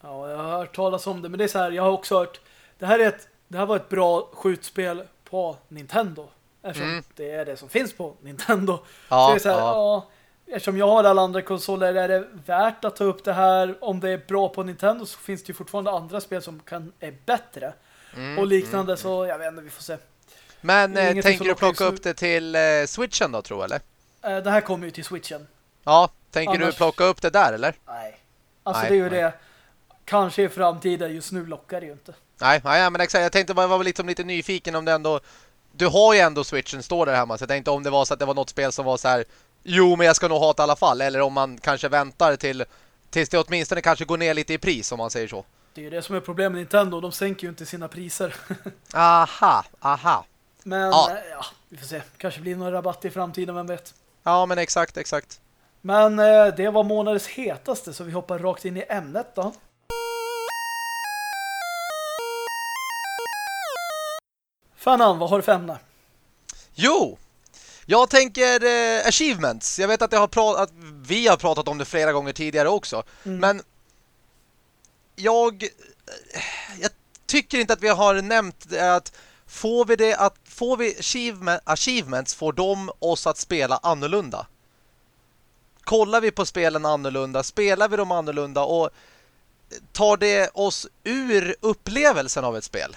Ja, jag har hört talas om det, men det är så här, jag har också hört det här, är ett, det här var ett bra skjutspel på Nintendo. Eftersom mm. det är det som finns på Nintendo. Ja, så det är så här, ja. ja. Eftersom jag har alla andra konsoler är det värt att ta upp det här. Om det är bra på Nintendo så finns det ju fortfarande andra spel som kan, är bättre. Mm, och liknande mm, så, jag vet inte, vi får se. Men eh, tänker du plocka upp det till eh, Switchen då, tror eller? Eh, det här kommer ju till Switchen. Ja, tänker Annars... du plocka upp det där, eller? Nej. Alltså nej, det är ju nej. det. Kanske i framtiden, just nu lockar det ju inte. Nej, nej men exakt. Jag tänkte bara vara liksom lite nyfiken om det ändå... Du har ju ändå Switchen, står där hemma. Så jag tänkte om det var så att det var något spel som var så här... Jo, men jag ska nog ha det i alla fall. Eller om man kanske väntar till... Tills det åtminstone kanske går ner lite i pris, om man säger så. Det är ju det som är problemet med Nintendo. De sänker ju inte sina priser. [laughs] aha, aha. Men ja. Eh, ja. vi får se. Kanske blir någon rabatt i framtiden, vem vet. Ja, men exakt, exakt. Men eh, det var månadens hetaste så vi hoppar rakt in i ämnet då. Fanan, vad har du för ämne? Jo, jag tänker eh, achievements. Jag vet att, jag har att vi har pratat om det flera gånger tidigare också. Mm. Men jag, jag tycker inte att vi har nämnt att får vi det att får vi achievement, achievements får de oss att spela annorlunda. Kollar vi på spelen annorlunda, spelar vi dem annorlunda och tar det oss ur upplevelsen av ett spel.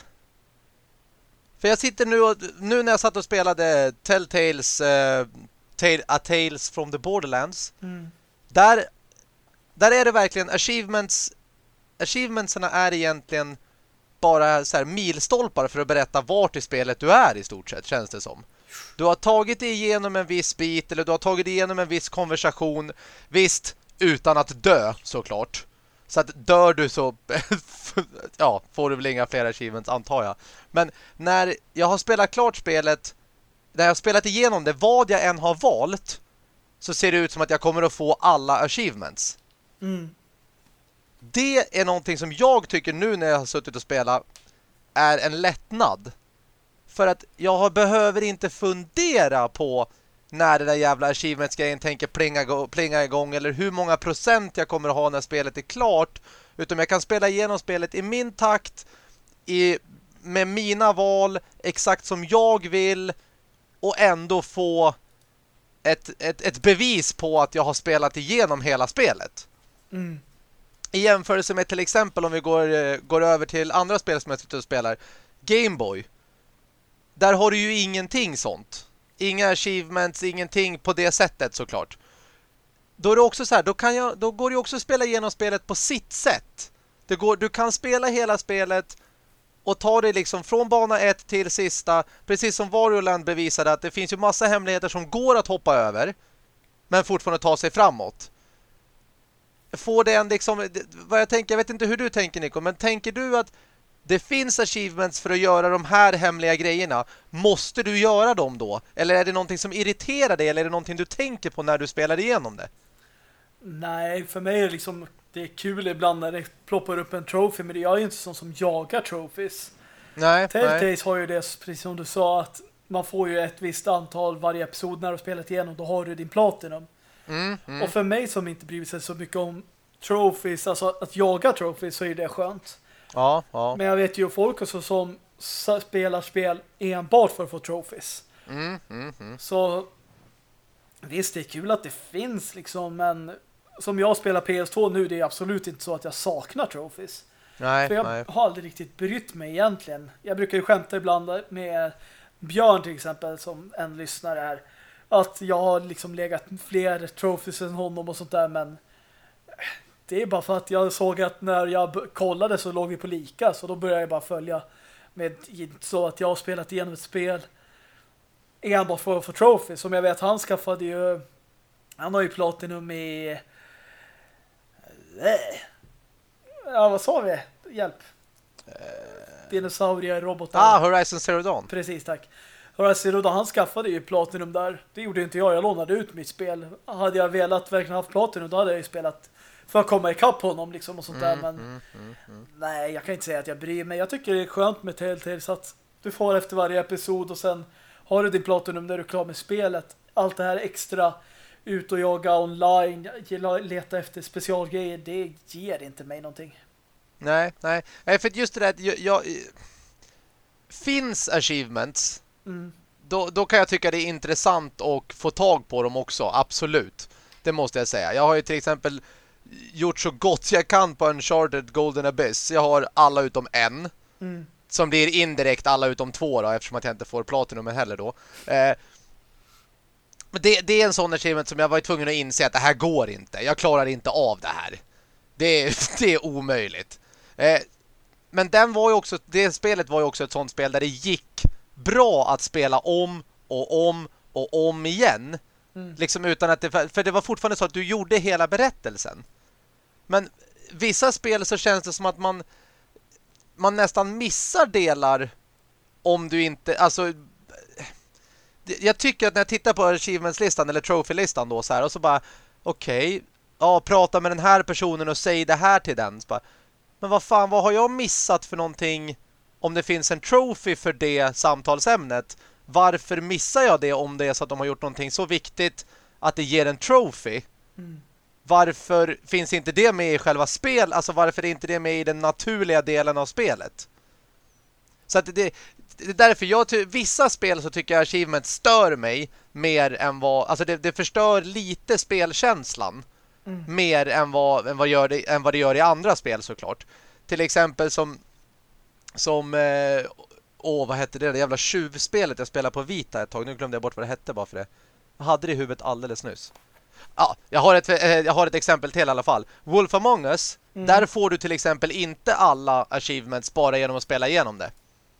För jag sitter nu och nu när jag satt och spelade Telltales uh, A Tales from the Borderlands mm. där, där är det verkligen achievements achievementsarna är egentligen bara så här milstolpar för att berätta vart i spelet du är i stort sett, känns det som. Du har tagit dig igenom en viss bit eller du har tagit dig igenom en viss konversation. Visst, utan att dö såklart. Så att dör du så [laughs] ja, får du väl inga fler achievements antar jag. Men när jag har spelat klart spelet när jag har spelat igenom det, vad jag än har valt så ser det ut som att jag kommer att få alla achievements. Mm. Det är någonting som jag tycker nu när jag har suttit och spelat är en lättnad. För att jag behöver inte fundera på när den där jävla achievements-grejen tänker plinga, plinga igång eller hur många procent jag kommer att ha när spelet är klart. Utan jag kan spela igenom spelet i min takt, i, med mina val, exakt som jag vill och ändå få ett, ett, ett bevis på att jag har spelat igenom hela spelet. Mm. I jämförelse med till exempel om vi går, går över till andra spel som jag sitter och spelar, Gameboy. Där har du ju ingenting sånt. Inga achievements, ingenting på det sättet såklart. Då är det också så här, då, kan jag, då går det också att spela igenom spelet på sitt sätt. Det går, du kan spela hela spelet och ta det liksom från bana 1 till sista, precis som Wario Land bevisade att det finns ju massa hemligheter som går att hoppa över men fortfarande ta sig framåt. Får det en liksom, vad jag tänker, jag vet inte hur du tänker Nico, men tänker du att det finns achievements för att göra de här hemliga grejerna. Måste du göra dem då? Eller är det någonting som irriterar dig? Eller är det någonting du tänker på när du spelar igenom det? Nej, för mig är det liksom det är kul ibland när det ploppar upp en trophy, men det är ju inte sån som jagar trophies. Nej, Telltales har ju det, precis som du sa, att man får ju ett visst antal varje episod när du har spelat igenom, då har du din platinum. Mm, mm. Och för mig som inte bryr sig så mycket om trophies, alltså att jaga trophies, så är det skönt. Ja, ja. Men jag vet ju folk också som spelar spel enbart för att få trophies. Mm, mm, mm. Så visst, det är kul att det finns liksom, men som jag spelar PS2 nu, det är absolut inte så att jag saknar trophies. Nej, För jag nej. har aldrig riktigt brytt mig egentligen. Jag brukar ju skämta ibland med Björn till exempel, som en lyssnare är. Att jag har liksom legat fler trophies än honom och sånt där, men det är bara för att jag såg att när jag kollade så låg vi på lika, så då började jag bara följa med så att jag har spelat igenom ett spel enbart för att få trophies. Som jag vet, han skaffade ju han har ju platinum i Ja, vad sa vi? Hjälp. Uh... Dinosaurier, robotar. Ah, Horizon Zero Dawn. Precis, tack. Horizon Zero Dawn, han skaffade ju Platinum där. Det gjorde inte jag, jag lånade ut mitt spel. Hade jag velat verkligen haft Platinum, då hade jag ju spelat för att komma ikapp honom liksom och sånt mm, där. Men mm, mm, mm, nej, jag kan inte säga att jag bryr mig. Jag tycker det är skönt med Telltale så att du får efter varje episod och sen har du din Platinum när du är klar med spelet. Allt det här extra ut och jaga online, leta efter specialgrejer, det ger inte mig någonting. Nej, nej. nej för just det där, jag, jag finns achievements, mm. då, då kan jag tycka det är intressant att få tag på dem också, absolut. Det måste jag säga. Jag har ju till exempel gjort så gott jag kan på Uncharted Golden Abyss. Jag har alla utom en. Mm. Som blir indirekt alla utom två då, eftersom att jag inte får platinum heller då. Eh, men det, det, är en sån achievement som jag var tvungen att inse att det här går inte. Jag klarar inte av det här. Det, [laughs] det är omöjligt. Eh, men den var ju också, det spelet var ju också ett sånt spel där det gick bra att spela om och om och om igen. Mm. Liksom utan att det, för det var fortfarande så att du gjorde hela berättelsen. Men vissa spel så känns det som att man man nästan missar delar om du inte, alltså jag tycker att när jag tittar på achievements-listan eller trophy-listan då så här och så bara okej, okay, ja, prata med den här personen och säg det här till den. Bara, men vad fan, vad har jag missat för någonting om det finns en trophy för det samtalsämnet? Varför missar jag det om det är så att de har gjort någonting så viktigt att det ger en trophy? Mm. Varför finns inte det med i själva spel? Alltså varför är inte det med i den naturliga delen av spelet? Så att det, det är därför jag vissa spel så tycker jag achievement stör mig mer än vad alltså det, det förstör lite spelkänslan mm. mer än vad, än, vad gör det, än vad det gör i andra spel såklart. Till exempel som som eh, åh vad hette det, det jävla tjuvspelet jag spelade på Vita ett tag. Nu glömde jag bort vad det hette bara för det. Jag hade det i huvudet alldeles nyss. Ja, jag har ett, eh, jag har ett exempel till i alla fall. Wolf Among Us, mm. där får du till exempel inte alla achievements bara genom att spela igenom det.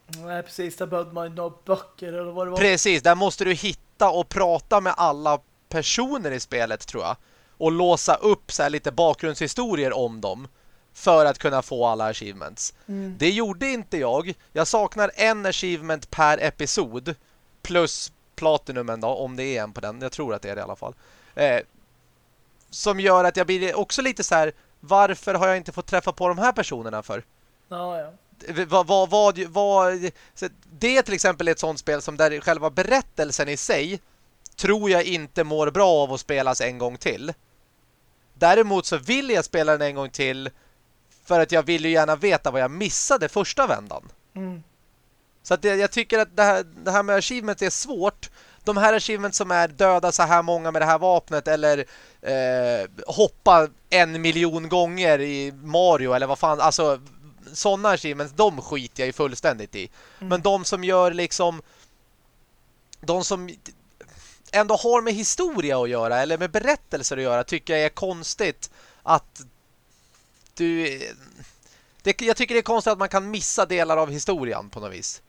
Nej, precis. Där behövde man några böcker eller vad det var. Precis, där måste du hitta och prata med alla personer i spelet, tror jag. Och låsa upp så lite bakgrundshistorier om dem för att kunna få alla achievements. Mm. Det gjorde inte jag. Jag saknar en achievement per episod plus platinumen då, om det är en på den. Jag tror att det är det i alla fall. Eh, som gör att jag blir också lite så här varför har jag inte fått träffa på de här personerna för? Ja, ja. Vad, vad, vad, vad, det är till exempel ett sånt spel som där själva berättelsen i sig tror jag inte mår bra av att spelas en gång till. Däremot så vill jag spela den en gång till för att jag vill ju gärna veta vad jag missade första vändan. Mm. Så att det, jag tycker att det här, det här med achievement är svårt. De här achievements som är döda så här många med det här vapnet eller eh, hoppa en miljon gånger i Mario eller vad fan, alltså sådana achievements, de skiter jag ju fullständigt i. Mm. Men de som gör liksom de som ändå har med historia att göra eller med berättelser att göra tycker jag är konstigt att du... Det, jag tycker det är konstigt att man kan missa delar av historien på något vis.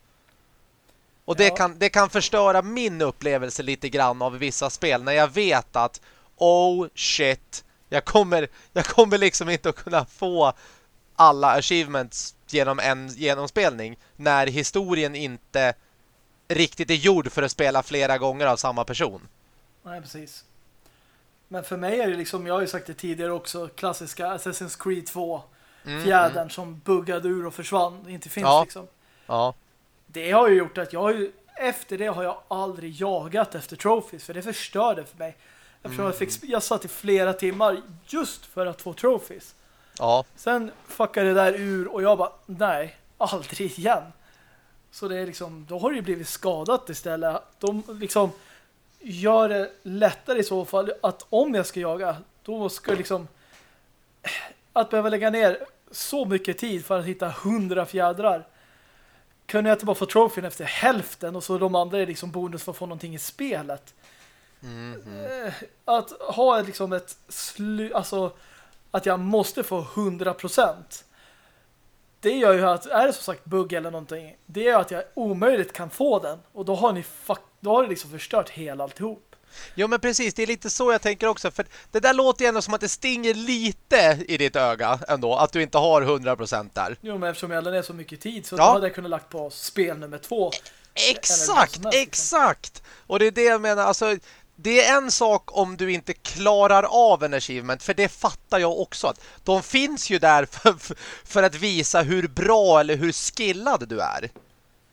Och ja. det, kan, det kan förstöra min upplevelse lite grann av vissa spel när jag vet att oh shit, jag kommer, jag kommer liksom inte att kunna få alla achievements genom en genomspelning när historien inte riktigt är gjord för att spela flera gånger av samma person. Nej, precis. Men för mig är det liksom, jag har ju sagt det tidigare också, klassiska Assassin's Creed 2 mm, fjädern mm. som buggade ur och försvann, inte finns ja. liksom. Ja. Det har ju gjort att jag har ju, efter det har jag aldrig jagat efter trophies, för det förstörde för mig. Eftersom mm. jag, fick, jag satt i flera timmar just för att få trophies. Ja. Sen fuckade det där ur och jag bara, nej, aldrig igen. Så det är liksom, då har det ju blivit skadat istället. De liksom gör det lättare i så fall att om jag ska jaga, då ska liksom att behöva lägga ner så mycket tid för att hitta hundra fjädrar kunde jag inte bara få trofén efter hälften och så de andra är liksom bonus för att få någonting i spelet. Mm -hmm. Att ha liksom ett slu alltså att jag måste få 100% det gör ju att, är det som sagt bugg eller någonting, det är att jag omöjligt kan få den. Och då har ni fuck, då har det liksom förstört hela alltihop. Jo men precis, det är lite så jag tänker också. För det där låter ju ändå som att det stinger lite i ditt öga ändå. Att du inte har 100% där. Jo men eftersom jag ner så mycket tid så ja. då hade jag kunnat lagt på spel nummer två. Exakt, helst, liksom. exakt! Och det är det jag menar, alltså det är en sak om du inte klarar av en achievement, för det fattar jag också. att De finns ju där [laughs] för, för att visa hur bra eller hur skillad du är.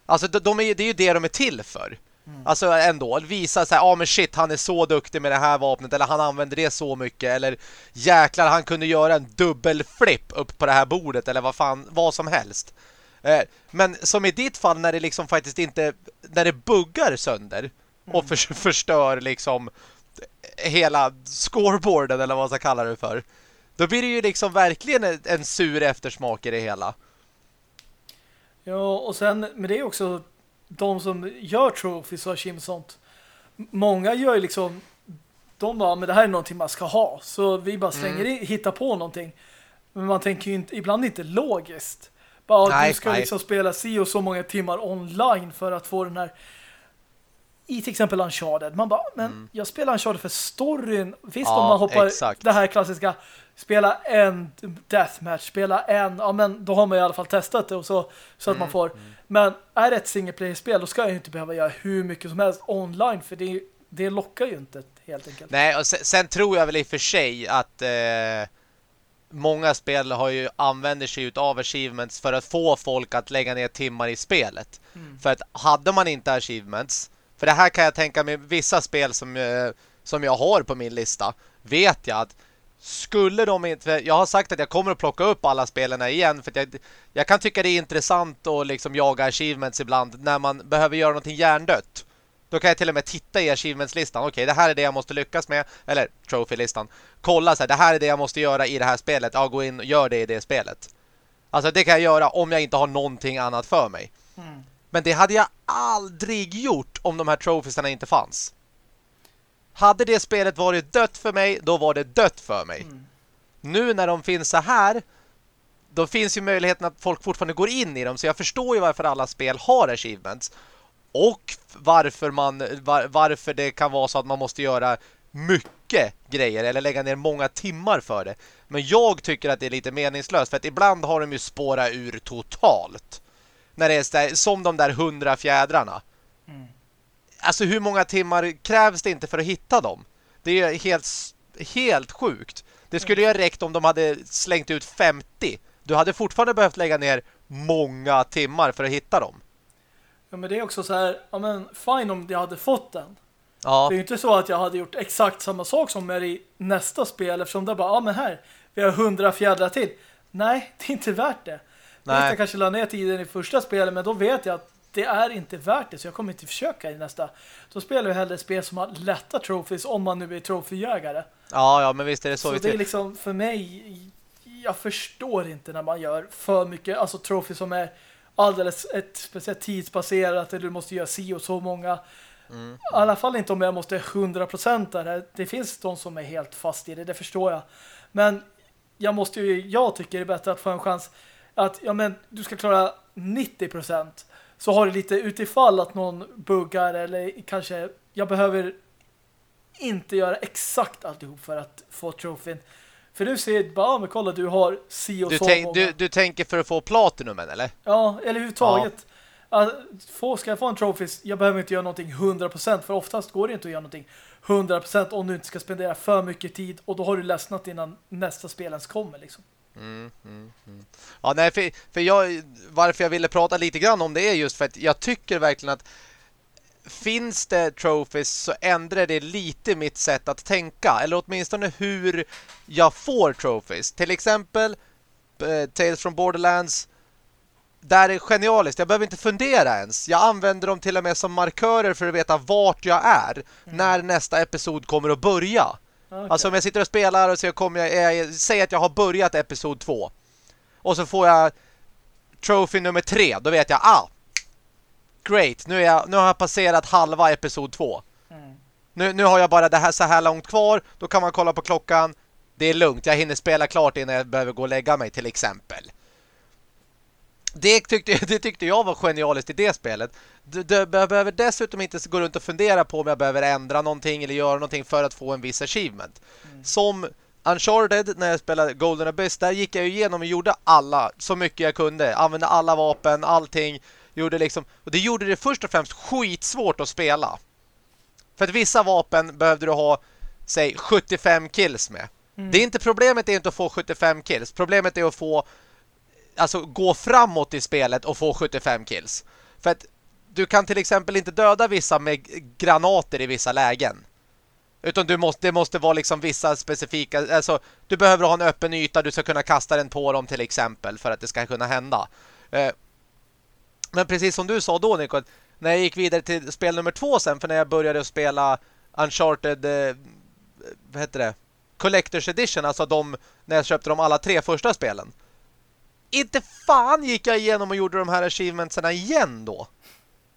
Alltså de är, det är ju det de är till för. Mm. Alltså ändå, visa så här, ja ah, men shit, han är så duktig med det här vapnet eller han använder det så mycket eller jäklar, han kunde göra en dubbelflip upp på det här bordet eller vad fan, vad som helst. Eh, men som i ditt fall när det liksom faktiskt inte, när det buggar sönder och för, förstör liksom hela scoreboarden eller vad man ska kalla det för. Då blir det ju liksom verkligen en, en sur eftersmak i det hela. Ja, och sen, men det är också de som gör trophies och och sånt. Många gör ju liksom de bara, men det här är någonting man ska ha. Så vi bara slänger mm. in, hittar på någonting. Men man tänker ju inte, ibland inte logiskt. Bara, nej, du ska nej. liksom spela si och så många timmar online för att få den här i till exempel Uncharted. Man bara, men mm. jag spelar Uncharted för storyn. Visst ja, om man hoppar exakt. det här klassiska spela en deathmatch, spela en, ja men då har man i alla fall testat det och så, så att man mm, får. Mm. Men är det ett single player-spel då ska jag inte behöva göra hur mycket som helst online för det, det lockar ju inte helt enkelt. Nej, och sen, sen tror jag väl i och för sig att eh, många spel har ju använder sig av achievements för att få folk att lägga ner timmar i spelet. Mm. För att hade man inte achievements för det här kan jag tänka med vissa spel som, eh, som jag har på min lista. Vet jag att skulle de inte... Jag har sagt att jag kommer att plocka upp alla spelarna igen för jag, jag kan tycka det är intressant att liksom jaga achievements ibland när man behöver göra någonting hjärndött. Då kan jag till och med titta i achievementslistan. Okej, okay, det här är det jag måste lyckas med. Eller trophy-listan. Kolla så här, det här är det jag måste göra i det här spelet. Ja, gå in och gör det i det spelet. Alltså det kan jag göra om jag inte har någonting annat för mig. Mm. Men det hade jag aldrig gjort om de här trofisarna inte fanns. Hade det spelet varit dött för mig, då var det dött för mig. Mm. Nu när de finns så här, då finns ju möjligheten att folk fortfarande går in i dem. Så jag förstår ju varför alla spel har achievements. Och varför, man, var, varför det kan vara så att man måste göra mycket grejer eller lägga ner många timmar för det. Men jag tycker att det är lite meningslöst för att ibland har de ju spårat ur totalt. När det är där, som de där hundra fjädrarna. Alltså hur många timmar krävs det inte för att hitta dem? Det är helt, helt sjukt. Det skulle ju ha räckt om de hade slängt ut 50. Du hade fortfarande behövt lägga ner många timmar för att hitta dem. Ja, men det är också så här, ja men fine om jag hade fått den. Ja. Det är ju inte så att jag hade gjort exakt samma sak som med i nästa spel eftersom det bara, ja men här, vi har hundra fjädrar till. Nej, [laughs] det är inte värt det. Nej. Jag kanske la ner tiden i första spelet men då vet jag att det är inte värt det så jag kommer inte försöka i nästa. Då spelar jag hellre spel som har lätta trophies om man nu är troféjägare. Ja, ja, men visst är det så. Så det är liksom för mig jag förstår inte när man gör för mycket, alltså trophies som är alldeles ett speciellt tidsbaserat eller du måste göra si och så många. Mm. I alla fall inte om jag måste 100% där. Det finns de som är helt fast i det, det förstår jag. Men jag måste ju, jag tycker det är bättre att få en chans att ja men du ska klara 90% så har du lite utifall att någon buggar eller kanske jag behöver inte göra exakt alltihop för att få trofén. För du ser bara, men kolla du har si och du så tänk, du, du, tänker för att få platinumen, eller? Ja, eller överhuvudtaget. Ja. Få, ska jag få en trofis, jag behöver inte göra någonting 100% för oftast går det inte att göra någonting 100% om du inte ska spendera för mycket tid och då har du ledsnat innan nästa spel ens kommer liksom. Mm, mm, mm. Ja, nej, för, för jag, varför jag ville prata lite grann om det är just för att jag tycker verkligen att finns det trophies så ändrar det lite mitt sätt att tänka. Eller åtminstone hur jag får trophies. Till exempel uh, Tales from Borderlands. Där är genialiskt. Jag behöver inte fundera ens. Jag använder dem till och med som markörer för att veta vart jag är. Mm. När nästa episod kommer att börja. Okay. Alltså om jag sitter och spelar och så kommer jag, jag säger att jag har börjat episod 2. Och så får jag trophy nummer 3. Då vet jag, ah, great, nu, är jag, nu har jag passerat halva episod 2. Mm. Nu, nu har jag bara det här så här långt kvar. Då kan man kolla på klockan. Det är lugnt, jag hinner spela klart innan jag behöver gå och lägga mig till exempel. Det tyckte, [laughs] det tyckte jag var genialiskt i det spelet. Du, du behöver dessutom inte gå runt och fundera på om jag behöver ändra någonting eller göra någonting för att få en viss achievement. Mm. Som Uncharted, när jag spelade Golden Abyss, där gick jag igenom och gjorde alla, så mycket jag kunde. Använde alla vapen, allting. Gjorde liksom, och det gjorde det först och främst skitsvårt att spela. För att vissa vapen behövde du ha, säg, 75 kills med. Mm. Det är inte problemet är inte att få 75 kills. Problemet är att få alltså gå framåt i spelet och få 75 kills. För att du kan till exempel inte döda vissa med granater i vissa lägen. Utan du måste, det måste vara liksom vissa specifika... Alltså, du behöver ha en öppen yta, du ska kunna kasta den på dem till exempel för att det ska kunna hända. Eh, men precis som du sa då, Nico, när jag gick vidare till spel nummer två sen, för när jag började spela Uncharted... Eh, vad heter det? Collector's Edition, alltså de, när jag köpte de alla tre första spelen. Inte fan gick jag igenom och gjorde de här achievementsarna igen då.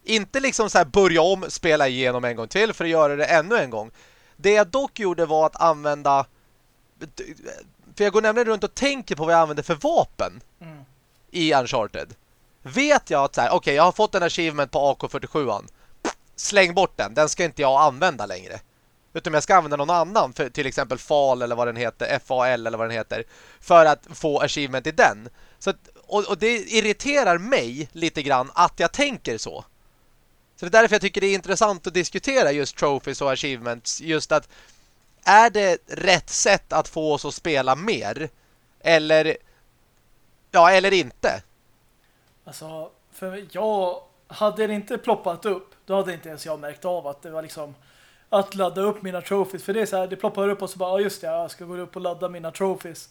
Inte liksom så här börja om, spela igenom en gång till för att göra det ännu en gång. Det jag dock gjorde var att använda... För jag går nämligen runt och tänker på vad jag använder för vapen mm. i Uncharted. Vet jag att så här, okej, okay, jag har fått en achievement på AK47an. Släng bort den, den ska inte jag använda längre. Utan jag ska använda någon annan, för till exempel FAL eller vad den heter, FAL eller vad den heter, för att få achievement i den. Så att, och, och, det irriterar mig lite grann att jag tänker så. Så det är därför jag tycker det är intressant att diskutera just trophies och achievements. Just att är det rätt sätt att få oss att spela mer? Eller ja, eller inte? Alltså, för jag hade det inte ploppat upp, då hade inte ens jag märkt av att det var liksom att ladda upp mina trophies. För det är så här, det ploppar upp och så bara, ja just det, jag ska gå upp och ladda mina trophies.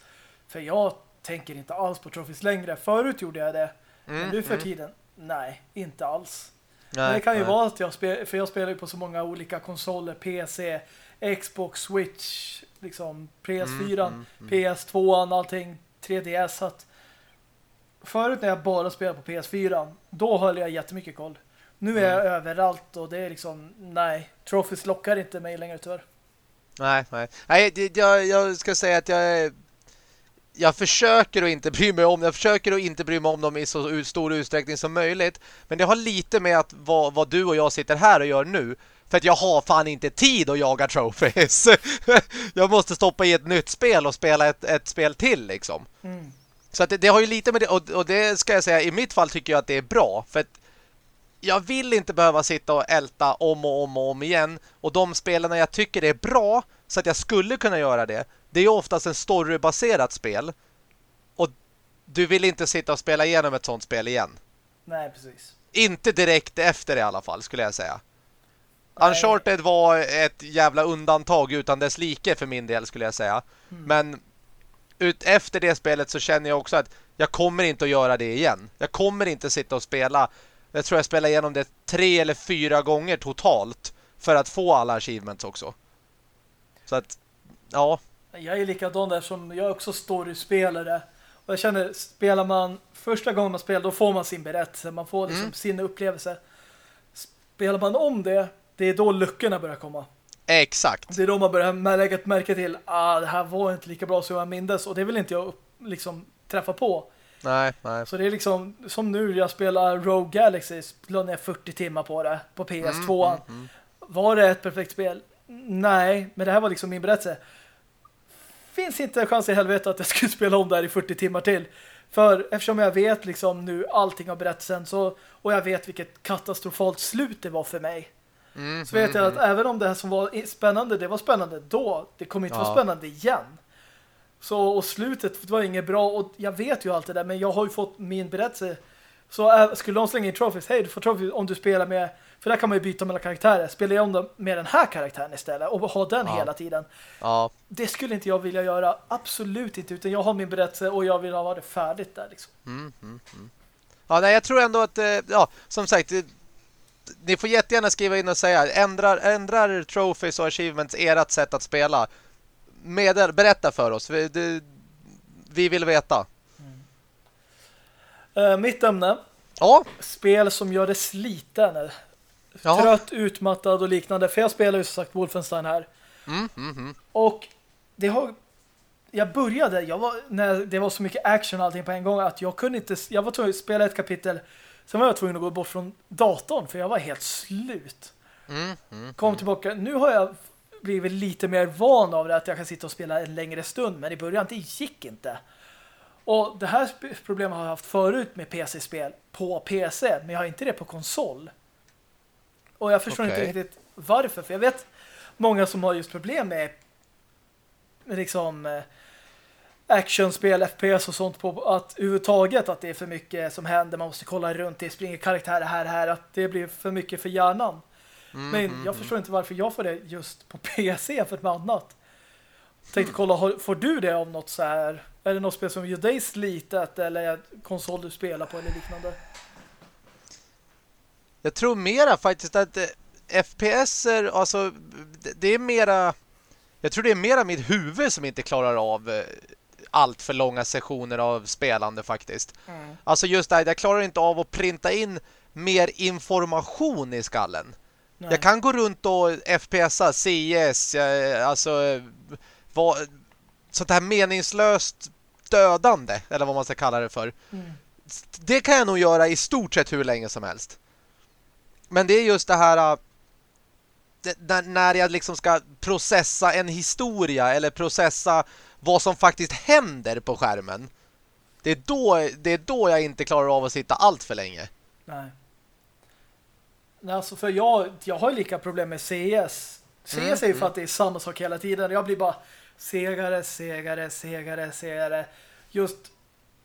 För jag tänker inte alls på trophies längre. Förut gjorde jag det. Mm, men nu för mm. tiden, nej, inte alls. Nej, det kan ju nej. vara att jag spelar, för jag spelar ju på så många olika konsoler, PC, Xbox, Switch, liksom PS4, mm, mm, PS2, allting, 3DS. Att förut när jag bara spelade på PS4, då höll jag jättemycket koll. Nu är jag mm. överallt och det är liksom, nej, Trophies lockar inte mig längre tyvärr. Nej, nej. Nej, jag, jag ska säga att jag jag försöker att inte [laughs] bry mig om jag försöker att inte bry mig om dem i så stor utsträckning som möjligt. Men det har lite med att vad, vad du och jag sitter här och gör nu. För att jag har fan inte tid att jaga trophies. [laughs] jag måste stoppa i ett nytt spel och spela ett, ett spel till liksom. Mm. Så att det, det, har ju lite med det och, och, det ska jag säga, i mitt fall tycker jag att det är bra. För att jag vill inte behöva sitta och älta om och om och om igen. Och de spelarna jag tycker är bra så att jag skulle kunna göra det. Det är oftast en storybaserat spel. Och du vill inte sitta och spela igenom ett sånt spel igen. Nej, precis. Inte direkt efter i alla fall, skulle jag säga. Nej. Uncharted var ett jävla undantag utan dess like för min del, skulle jag säga. Mm. Men ut efter det spelet så känner jag också att jag kommer inte att göra det igen. Jag kommer inte sitta och spela jag tror jag spelar igenom det tre eller fyra gånger totalt för att få alla achievements också. Så att, ja. Jag är likadan där som jag också storyspelare. Och jag känner, spelar man första gången man spelar, då får man sin berättelse. Man får liksom mm. sin upplevelse. Spelar man om det, det är då luckorna börjar komma. Exakt. Det är då man börjar lägga ett märke till ah, det här var inte lika bra som jag mindes. Och det vill inte jag liksom träffa på. Nej, nej. Så det är liksom, som nu jag spelar Rogue Galaxy, la ner 40 timmar på det, på PS2. Mm, mm, mm. Var det ett perfekt spel? Nej, men det här var liksom min berättelse. Finns inte en chans i helvete att jag skulle spela om där i 40 timmar till. För eftersom jag vet liksom nu allting av berättelsen så, och jag vet vilket katastrofalt slut det var för mig. Mm, så vet mm, jag att mm. även om det här som var spännande, det var spännande då, det kommer inte ja. vara spännande igen. Så, och slutet var inget bra och jag vet ju allt det där men jag har ju fått min berättelse. Så skulle de slänga in trophies, hej du får trophies om du spelar med, för där kan man ju byta mellan karaktärer. Spelar jag om dem med den här karaktären istället och ha den ja. hela tiden. Ja. Det skulle inte jag vilja göra, absolut inte, utan jag har min berättelse och jag vill ha det färdigt där liksom. Mm, mm, mm. Ja, nej, jag tror ändå att, eh, ja, som sagt, ni får jättegärna skriva in och säga, ändrar, ändrar trophies och achievements ert sätt att spela? Medel, berätta för oss. Vi, det, vi vill veta. Mm. Uh, mitt ämne. Ja. Spel som gör det sliten. Ja. Trött, utmattad och liknande. För jag spelar ju som sagt Wolfenstein här. Mm, mm, mm. Och det har... Jag började, jag var, när det var så mycket action och allting på en gång att jag kunde inte... Jag var tvungen att spela ett kapitel. Sen var jag tvungen att gå bort från datorn för jag var helt slut. Mm, mm, Kom tillbaka. Nu har jag blivit lite mer van av det att jag kan sitta och spela en längre stund men i början det gick inte. Och det här problemet har jag haft förut med PC-spel på PC men jag har inte det på konsol. Och jag förstår okay. inte riktigt varför för jag vet många som har just problem med liksom eh, actionspel, FPS och sånt på att överhuvudtaget att det är för mycket som händer, man måste kolla runt, det springer karaktärer här här, att det blir för mycket för hjärnan. Mm, Men jag mm, förstår mm. inte varför jag får det just på PC jämfört med annat. Tänkte kolla, får du det om något så här? Är det något spel som gör dig slitet eller konsol du spelar på eller liknande? Jag tror mera faktiskt att eh, FPS är, alltså det är mera jag tror det är mera mitt huvud som inte klarar av eh, allt för långa sessioner av spelande faktiskt. Mm. Alltså just det, jag klarar inte av att printa in mer information i skallen. Nej. Jag kan gå runt och FPSa, CS, alltså vad, sånt här meningslöst dödande, eller vad man ska kalla det för. Mm. Det kan jag nog göra i stort sett hur länge som helst. Men det är just det här det, när jag liksom ska processa en historia eller processa vad som faktiskt händer på skärmen. Det är då, det är då jag inte klarar av att sitta allt för länge. Nej. Alltså för jag, jag har lika problem med CS. CS mm, är ju för mm. att det är samma sak hela tiden. Jag blir bara segare, segare, segare, segare. Just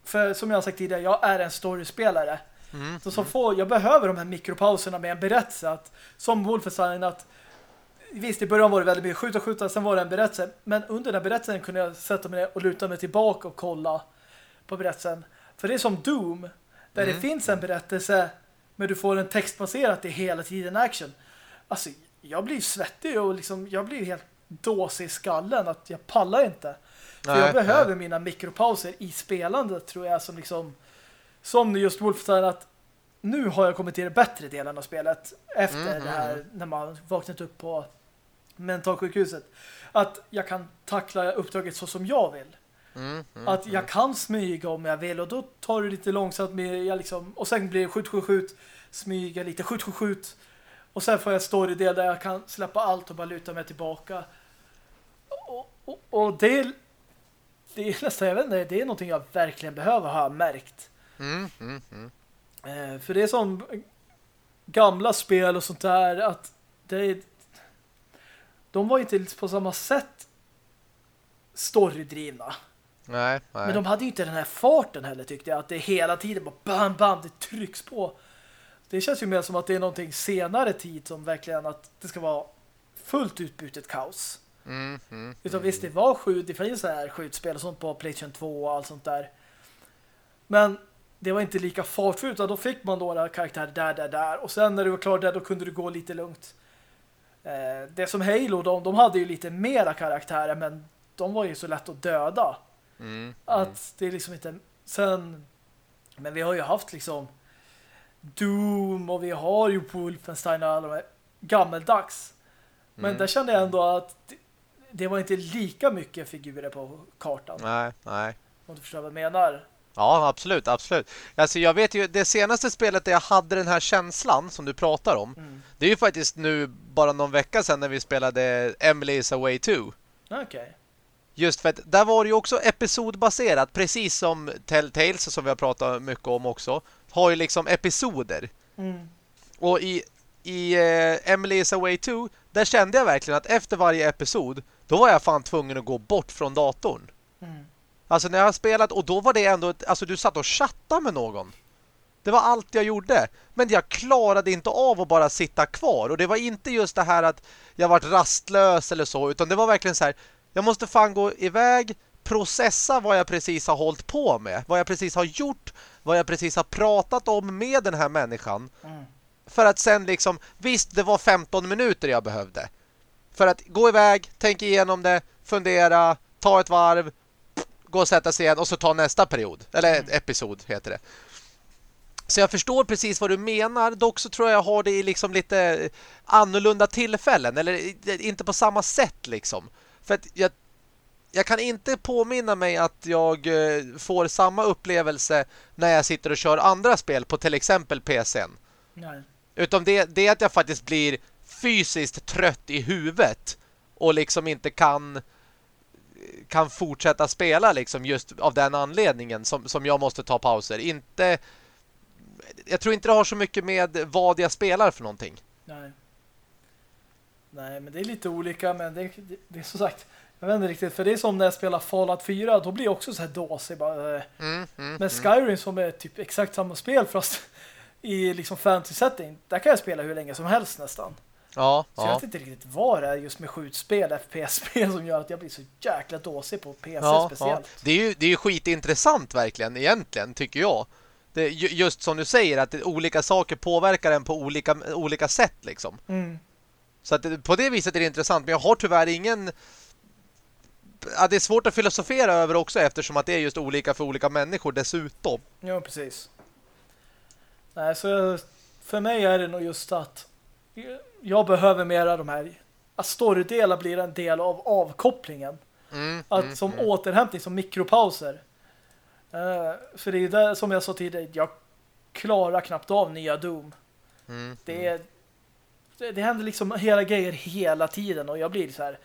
för som jag har sagt tidigare, jag är en storyspelare. Mm, så, mm. får, jag behöver de här mikropauserna med en berättelse att, som Wolfenstein att visst, i början var det väldigt mycket skjuta, skjuta, sen var det en berättelse. Men under den berättelsen kunde jag sätta mig och luta mig tillbaka och kolla på berättelsen. För det är som Doom, där Mm. det finns en berättelse men du får en textbaserat, är hela tiden action. Alltså, jag blir svettig och liksom, jag blir helt dåsig i skallen att jag pallar inte. För Nej, jag behöver mina mikropauser i spelandet tror jag som liksom som just Wolfenstein att nu har jag kommit till den bättre delen av spelet efter Mm, det här när man vaknat upp på mentalsjukhuset. Att jag kan tackla uppdraget så som jag vill. Mm, mm, Att jag kan smyga om jag vill och då tar det lite långsamt med jag liksom, och sen blir det skjut, skjut, skjut smyga lite, skjut, skjut, skjut och sen får jag storydel där jag kan släppa allt och bara luta mig tillbaka. Och, och, och det det är nästan, jag vet inte, det är någonting jag verkligen behöver ha märkt mm, mm, mm. eh, för det är som gamla spel och sånt där att det är, de var inte på samma sätt storydrivna Nej, nej. Men de hade ju inte den här farten heller tyckte jag. Att det hela tiden bara bam, bam, det trycks på. Det känns ju mer som att det är någonting senare tid som verkligen att det ska vara fullt utbytet kaos. Mm, mm, Utan mm. visst, det var sju, det finns så här skjutspel och sånt på PlayStation 2 och allt sånt där. Men det var inte lika fartfullt utan då fick man några karaktärer där, där, där. Och sen när du var klar där, då kunde du gå lite lugnt. Eh, det som Halo, de, de hade ju lite mera karaktärer men de var ju så lätt att döda. Mm, Att det är liksom inte... Sen... Men vi har ju haft liksom Doom och vi har ju Wolfenstein och alla de här gammeldags. Men Mm. där kände jag ändå att det, det var inte lika mycket figurer på kartan. Nej, nej. Om du förstår vad jag menar. Ja, absolut, absolut. Alltså jag vet ju, det senaste spelet där jag hade den här känslan som du pratar om, Mm. det är ju faktiskt nu bara någon vecka sedan när vi spelade Emily's Away 2. Okej. Just för att där var det ju också episodbaserat, precis som Telltales som vi har pratat mycket om också, har ju liksom episoder. Mm. Och i, i eh, Emily's Away 2, där kände jag verkligen att efter varje episod, då var jag fan tvungen att gå bort från datorn. Mm. Alltså när jag har spelat, och då var det ändå, ett, alltså du satt och chattade med någon. Det var allt jag gjorde. Men jag klarade inte av att bara sitta kvar. Och det var inte just det här att jag varit rastlös eller så, utan det var verkligen så här, jag måste fan gå iväg, processa vad jag precis har hållit på med, vad jag precis har gjort, vad jag precis har pratat om med den här människan. Mm. För att sen liksom, visst det var 15 minuter jag behövde. För att gå iväg, tänka igenom det, fundera, ta ett varv, gå och sätta sig igen och så ta nästa period. Eller Mm. episod heter det. Så jag förstår precis vad du menar. Dock så tror jag jag har det i liksom lite annorlunda tillfällen. Eller inte på samma sätt liksom. För att jag, jag kan inte påminna mig att jag eh, får samma upplevelse när jag sitter och kör andra spel på till exempel PCn. Nej. Utan det, det är att jag faktiskt blir fysiskt trött i huvudet och liksom inte kan kan fortsätta spela liksom just av den anledningen som, som jag måste ta pauser. Inte jag tror inte det har så mycket med vad jag spelar för någonting. Nej. Nej, men det är lite olika, men det, det, det är som sagt, jag vet inte riktigt, för det är som när jag spelar Fallout 4, då blir jag också så här dåsig bara. eh. Mm, mm, Men Skyrim som är typ exakt samma spel fast i liksom fantasy setting, där kan jag spela hur länge som helst nästan. Ja, Så jag ja. vet inte riktigt vad det är just med skjutspel, FPS-spel som gör att jag blir så jäkla dåsig på PC Ja, ja. speciellt. Det är ju det är ju skitintressant verkligen egentligen tycker jag. Det, just som du säger att olika saker påverkar en på olika, olika sätt liksom. Mm. Så att på det viset är det intressant. Men jag har tyvärr ingen... Ja, det är svårt att filosofera över också eftersom att det är just olika för olika människor dessutom. Ja, precis. Nej, så för mig är det nog just att jag behöver mera de här att storydelar blir en del av avkopplingen. Mm, Att mm, som mm. återhämtning, som mikropauser. Eh, för det är där, som jag sa tidigare, jag klarar knappt av nya Doom. Mm, Det, är, det, det händer liksom hela grejer hela tiden och jag blir så här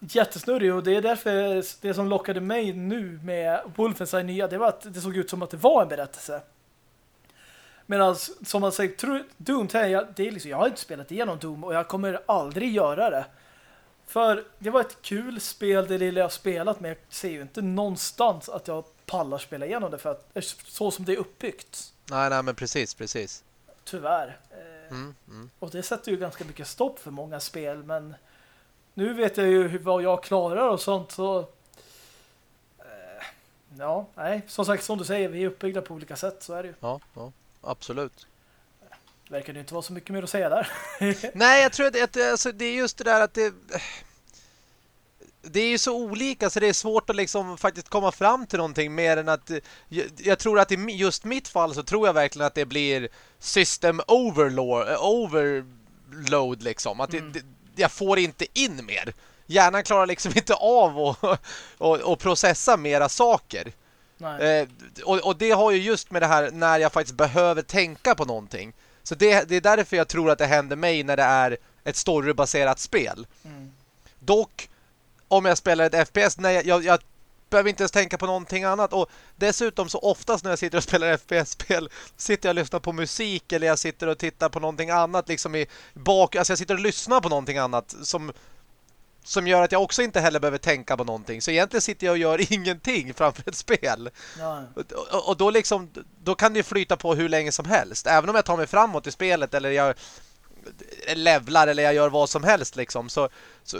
jättesnurrig och det är därför det som lockade mig nu med Wolfenstein nya, det var att det såg ut som att det var en berättelse. Medan som man säger, Doom, det är, det är liksom, jag har inte spelat igenom Doom och jag kommer aldrig göra det. För det var ett kul spel, det lilla jag spelat, men jag ser ju inte någonstans att jag pallar spela igenom det för att så som det är uppbyggt. Nej, nej, men precis, precis. Tyvärr. Eh, Mm, mm. Och det sätter ju ganska mycket stopp för många spel, men nu vet jag ju vad jag klarar och sånt, så eh, ja, nej, som sagt, som du säger, vi är uppbyggda på olika sätt, så är det ju. Ja, ja, absolut. Det verkar det inte vara så mycket mer att säga där. [laughs] Nej, jag tror att, att alltså, det är just det där att det det är ju så olika så det är svårt att liksom faktiskt komma fram till någonting mer än att jag, jag tror att i just mitt fall så tror jag verkligen att det blir system overload, overload liksom. Att mm. det, jag får inte in mer. Hjärnan klarar liksom [laughs] inte av att och, och processa mera saker. Eh, och, och, det har ju just med det här när jag faktiskt behöver tänka på någonting. Så det, det är därför jag tror att det händer mig när det är ett storybaserat spel. Mm. Dock om jag spelar ett FPS, nej, jag, jag, jag behöver inte ens tänka på någonting annat. Och dessutom så oftast när jag sitter och spelar [laughs] FPS-spel sitter jag och lyssnar på musik eller jag sitter och tittar på någonting annat liksom i bak... Alltså jag sitter och lyssnar på någonting annat som, som gör att jag också inte heller behöver tänka på någonting. Så egentligen sitter jag och gör [laughs] ingenting framför ett spel. Ja. Och, och, då liksom då kan det flyta på hur länge som helst. Även om jag tar mig framåt i spelet eller jag levlar eller jag gör vad som helst liksom så, så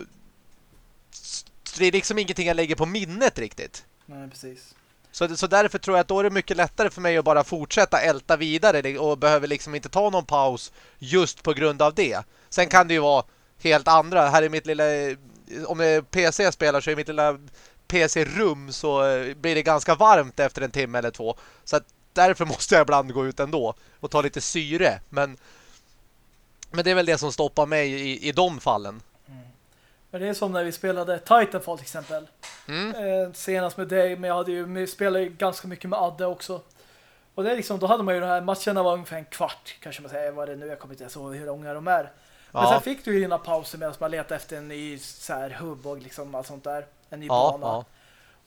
så det är liksom ingenting jag lägger på minnet riktigt. Nej, precis. Så, så därför tror jag att då är det mycket lättare för mig att bara fortsätta älta vidare och behöver liksom inte ta någon paus just på grund av det. Sen kan det ju vara helt andra. Här i mitt lilla... Om PC spelar så i mitt lilla PC-rum så blir det ganska varmt efter en timme eller två. Så att därför [laughs] måste jag ibland gå ut ändå och ta lite syre. Men, men det är väl det som stoppar mig i, i de fallen. Men det är som när vi spelade Titanfall till exempel. Mm. Eh, senast med dig, men jag hade ju vi spelade ju ganska mycket med Adde också. Och det är liksom, då hade man ju de här matcherna var ungefär en kvart, kanske man säger vad det nu, jag kommer inte ens ihåg hur långa de är. Men ja. sen fick du ju dina pauser medan man letade efter en ny så här, hubb och liksom allt sånt där. En ny ja, bana. Ja.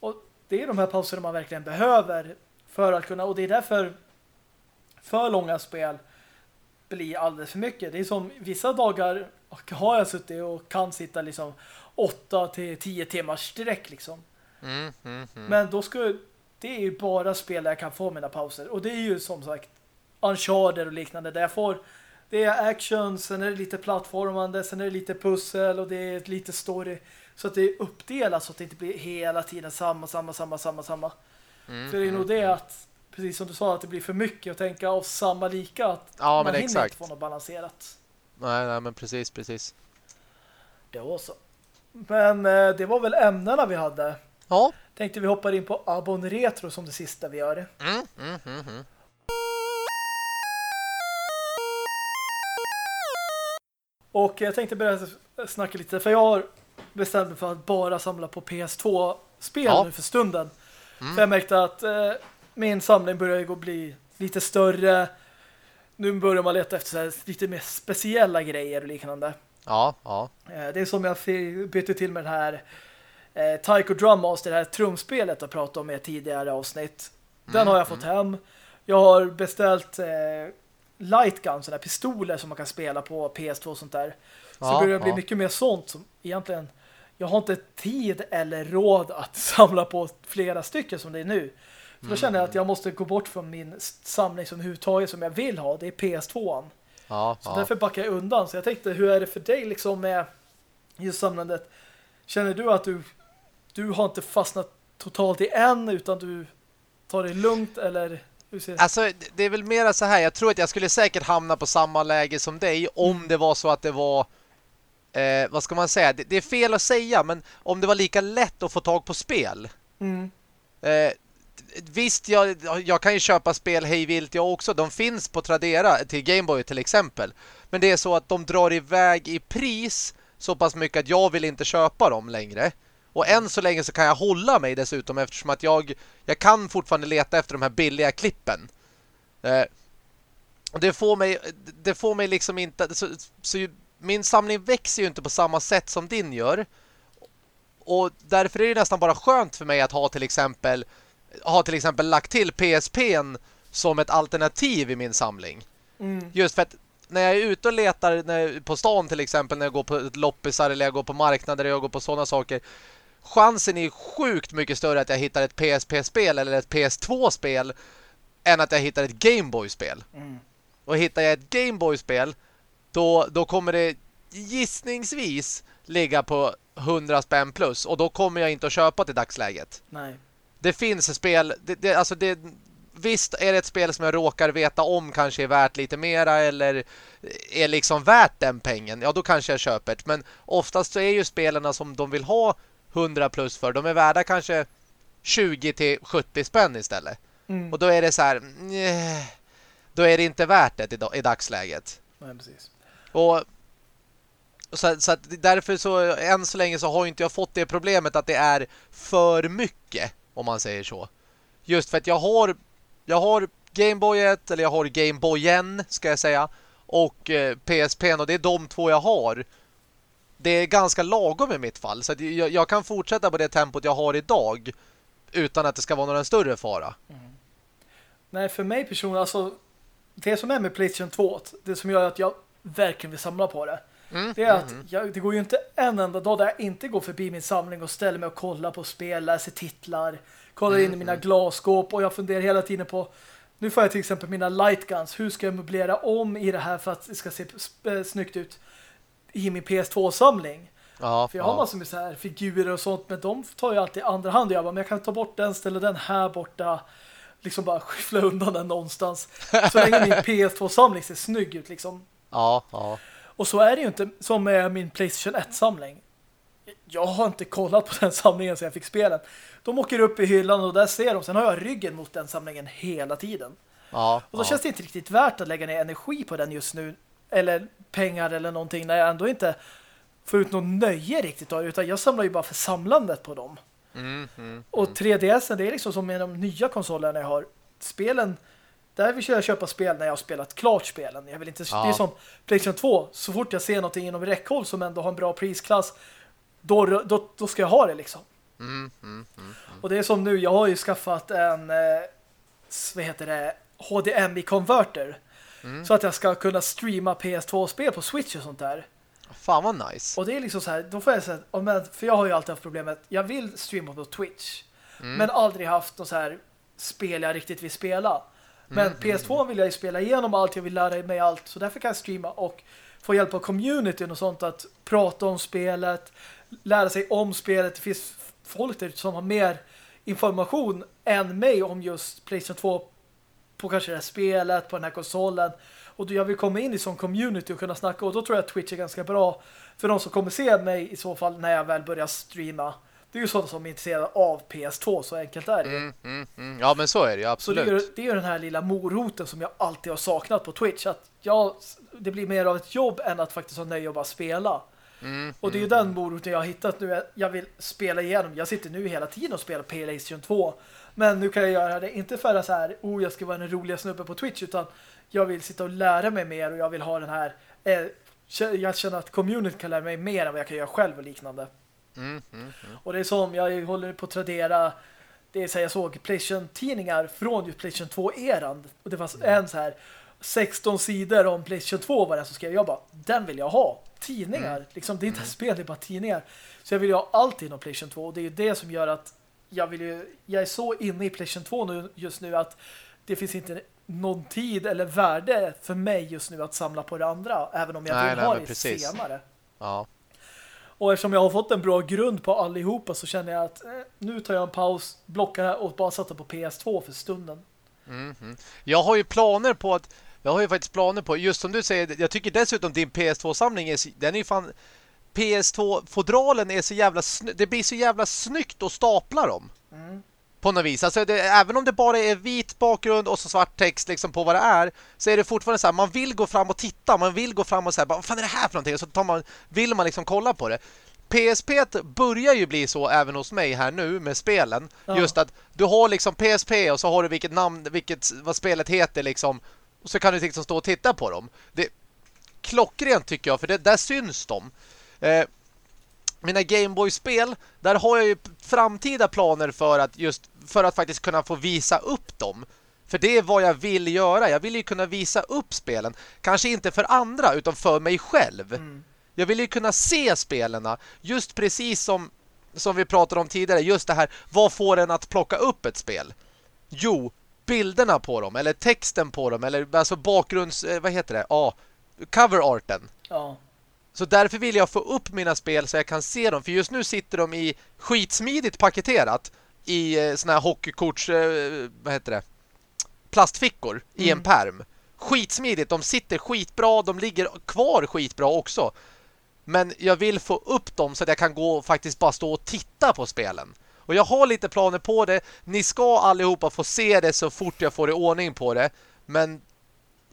Och det är de här pauserna man verkligen behöver för att kunna, och det är därför för långa spel blir alldeles för mycket. Det är som vissa dagar har jag suttit och kan sitta liksom 8 till 10 timmars sträck liksom. Mm, mm, mm. Men då ska det är ju bara spel där jag kan få mina pauser. Och det är ju som sagt Uncharted och liknande där jag får det är action, sen är det lite plattformande, sen är det lite pussel och det är lite story. Så att det är uppdelat så att det inte blir hela tiden samma, samma, samma, samma, samma. Mm, för det är nog det att precis som du sa, att det blir för mycket att tänka av samma lika. Att ja, man men hinner exakt. inte få något balanserat. Nej, nej, men precis, precis. Det var så. Men eh, det var väl ämnena vi hade. Ja. Tänkte vi hoppar in på Abon Retro som det sista vi gör. Mm, mm, mm, mm. Och jag tänkte börja snacka lite, för jag har bestämt mig för att bara samla på PS2-spel ja. nu för stunden. Mm. För jag märkte att eh, min samling börjar gå bli lite större. Nu börjar man leta efter lite mer speciella grejer och liknande. Ja, ja. Eh, det är som jag bytte till med det här eh, Taiko Drum Master, det här trumspelet jag pratade om i ett tidigare avsnitt. Den mm, har jag fått mm. hem. Jag har beställt eh, lightgun, sådana pistoler som man kan spela på PS2 och sånt där. Så ja, börjar det bli ja. mycket mer sånt som egentligen jag har inte tid eller råd att [laughs] samla på flera stycken som det är nu. För då känner jag att jag måste gå bort från min samling som huvudtaget som jag vill ha. Det är PS2an. Ja, så ja. därför backar jag undan. Så jag tänkte, hur är det för dig liksom med just samlandet? Känner du att du, du har inte fastnat totalt i en utan du tar det lugnt eller? Alltså det är väl mer så här, jag tror att jag skulle säkert hamna på samma läge som dig om mm. det var så att det var eh, vad ska man säga? Det, det, är fel att säga men om det var lika lätt att få tag på spel. Mm. Eh, visst, jag, jag kan ju köpa spel hejvilt jag också. De finns på Tradera till Gameboy till exempel. Men det är så att de drar iväg i pris så pass mycket att jag vill inte köpa dem längre. Och än så länge så kan jag hålla mig dessutom eftersom att jag, jag kan fortfarande leta efter de här billiga klippen. Eh, det får mig det får mig liksom inte så, så min samling växer ju inte på samma sätt som din gör. Och därför är det nästan bara skönt för mig att ha till exempel har till exempel lagt till PSPn som ett alternativ i min samling. Mm. Just för att när jag är ute och letar när, på stan till exempel, när jag går på loppisar eller jag går på marknader eller jag går på sådana saker, chansen är sjukt mycket större att jag hittar ett PSP-spel eller ett PS2-spel än att jag hittar ett Gameboy-spel. Mm. Och hittar jag ett Gameboy-spel då, då kommer det gissningsvis ligga på 100 spänn plus och då kommer jag inte att köpa till dagsläget. Nej. Det finns spel, det, det, alltså det, visst är det ett spel som jag råkar veta om kanske är värt lite mera eller är liksom värt den pengen, ja då kanske jag köper det. Men oftast så är ju spelarna som de vill ha 100 plus för, de är värda kanske 20 till 70 spänn istället. Mm. Och då är det så här, nej, då är det inte värt det i, i dagsläget. Nej, precis. Och så, så därför så än så länge så har inte jag fått det problemet att det är för mycket om man säger så. Just för att jag har jag har Gameboy 1 eller jag har Gameboyen ska jag säga och eh, PSP och det är de två jag har. Det är ganska lagom i mitt fall så att jag, jag, kan fortsätta på det tempot jag har idag utan att det ska vara någon större fara. Mm. Nej, för mig personligen alltså det som är med PlayStation 2 det som gör att jag verkligen vill samla på det Mm, det är att mm. jag, det går ju inte en enda dag där jag inte går förbi min samling och ställer mig och kollar på spel, läser titlar, kollar mm, in i mina mm. glasskåp och jag funderar hela tiden på nu får jag till exempel mina lightguns. Hur ska jag möblera om i det här för att det ska se snyggt ut i min PS2-samling? Ja, för jag har ja. massor med så här figurer och sånt, men de tar ju alltid andra hand. Jag bara, men jag kan ta bort den, ställa den här borta. Liksom bara [laughs] skyffla undan den någonstans. Så länge min [laughs] PS2-samling ser snygg ut liksom. Ja, ja. Och så är det ju inte som med min Playstation 1-samling. Jag har inte kollat på den samlingen sedan jag fick spelen. De åker upp i hyllan och där ser de. Sen har jag ryggen mot den samlingen hela tiden. Ja, och då ja. känns det inte riktigt värt att lägga ner energi på den just nu. Eller pengar eller någonting. När jag ändå inte får ut någon nöje riktigt av Utan jag samlar ju bara för samlandet på dem. Mm, mm, och 3DS det är liksom som med de nya konsolerna jag har. Spelen där vill jag köpa spel när jag har spelat klart spelen. Jag vill inte, ja. Det är som PlayStation 2. Så fort jag ser någonting inom räckhåll som ändå har en bra prisklass då, då, då ska jag ha det liksom. Mm, och det är som nu, jag har ju skaffat en eh, vad heter det, HDMI-konverter. Mm. Så att jag ska kunna streama PS2-spel på Switch och sånt där. Fan vad nice. Och det är liksom så här, då får jag säga, för jag har ju alltid haft problemet, jag vill streama på Twitch. Mm. Men aldrig haft något så här spel jag riktigt vill spela. Men mm, PS2 vill jag ju spela igenom allt, jag vill lära mig allt. Så därför kan jag streama och få hjälp av communityn och sånt att prata om spelet, lära sig om spelet. Det finns folk där som har mer information än mig om just PlayStation 2 på kanske det här spelet, på den här konsolen. Och jag vill komma in i sån community och kunna snacka och då tror jag att Twitch är ganska bra för de som kommer se mig i så fall när jag väl börjar streama. Det är ju sådana som är intresserade av PS2, så enkelt är det. Mm, mm, mm. Ja, men så är det ju, absolut. Så det är, det är den här lilla moroten som jag alltid har saknat på Twitch. Att jag, det blir mer av ett jobb än att faktiskt ha nöje att bara spela. Mm, och det är ju mm, den moroten jag har hittat nu. Jag vill spela igenom. Jag sitter nu hela tiden och spelar PlayStation 2. Men nu kan jag göra det inte för att så här, oh jag ska vara en roliga snubbe på Twitch utan jag vill sitta och lära mig mer och jag vill ha den här eh, jag känner att community kan lära mig mer än vad jag kan göra själv och liknande. Mm, mm, mm. Och det är som jag håller på att tradera det är så jag såg PlayStation-tidningar från just PlayStation 2-eran. Och det fanns en så här 16 sidor om PlayStation 2 var det som skrev. Jag bara, den vill jag ha. Tidningar. Mm. Liksom, det är inte mm. spel, det är bara tidningar. Så jag vill ju ha allt inom PlayStation 2. Och det är ju det som gör att jag vill ju, jag är så inne i PlayStation 2 nu, just nu att det finns inte någon tid eller värde för mig just nu att samla på det andra. Även om jag nej, vill nej, ha det precis. senare. Ja. Och eftersom jag har fått en bra grund på allihopa så känner jag att eh, nu tar jag en paus, blockar här och bara sätter på PS2 för stunden. Mm -hmm. Jag har ju planer på att jag har ju faktiskt planer på, just som du säger, jag tycker dessutom din PS2-samling är, den är ju fan PS2-fodralen är så jävla det blir så jävla snyggt att stapla dem. Mm på något vis. Alltså det, även om det bara är vit bakgrund och så svart text liksom på vad det är så är det fortfarande så här, man vill gå fram och titta, man vill gå fram och säga, vad fan är det här för någonting? Och så tar man, vill man liksom kolla på det. PSP börjar ju bli så även hos mig här nu med spelen. Ja. Just att du har liksom PSP och så har du vilket namn, vilket, vad spelet heter liksom. Och så kan du liksom stå och titta på dem. Det klockrent tycker jag, för det, där syns de. Eh, mina Gameboy-spel, där har jag ju framtida planer för att just för att faktiskt kunna få visa upp dem. För det är vad jag vill göra. Jag vill ju kunna visa upp spelen. Kanske inte för andra, utan för mig själv. Mm. Jag vill ju kunna se spelarna. Just precis som, som vi pratade om tidigare. Just det här, vad får en att plocka upp ett spel? Jo, bilderna på dem. Eller texten på dem. Eller alltså bakgrunds... Eh, vad heter det? Ja, cover-arten. Ja. Så därför vill jag få upp mina spel så jag kan se dem. För just nu sitter de i skitsmidigt paketerat i eh, såna här hockeykorts, eh, vad heter det? Plastfickor mm. i en mm. perm. Skitsmidigt, de sitter skitbra, de ligger kvar skitbra också. Men jag vill få upp dem så att jag kan gå och faktiskt bara stå och titta på spelen. Och jag har lite planer på det. Ni ska allihopa få se det så fort jag får i ordning på det. Men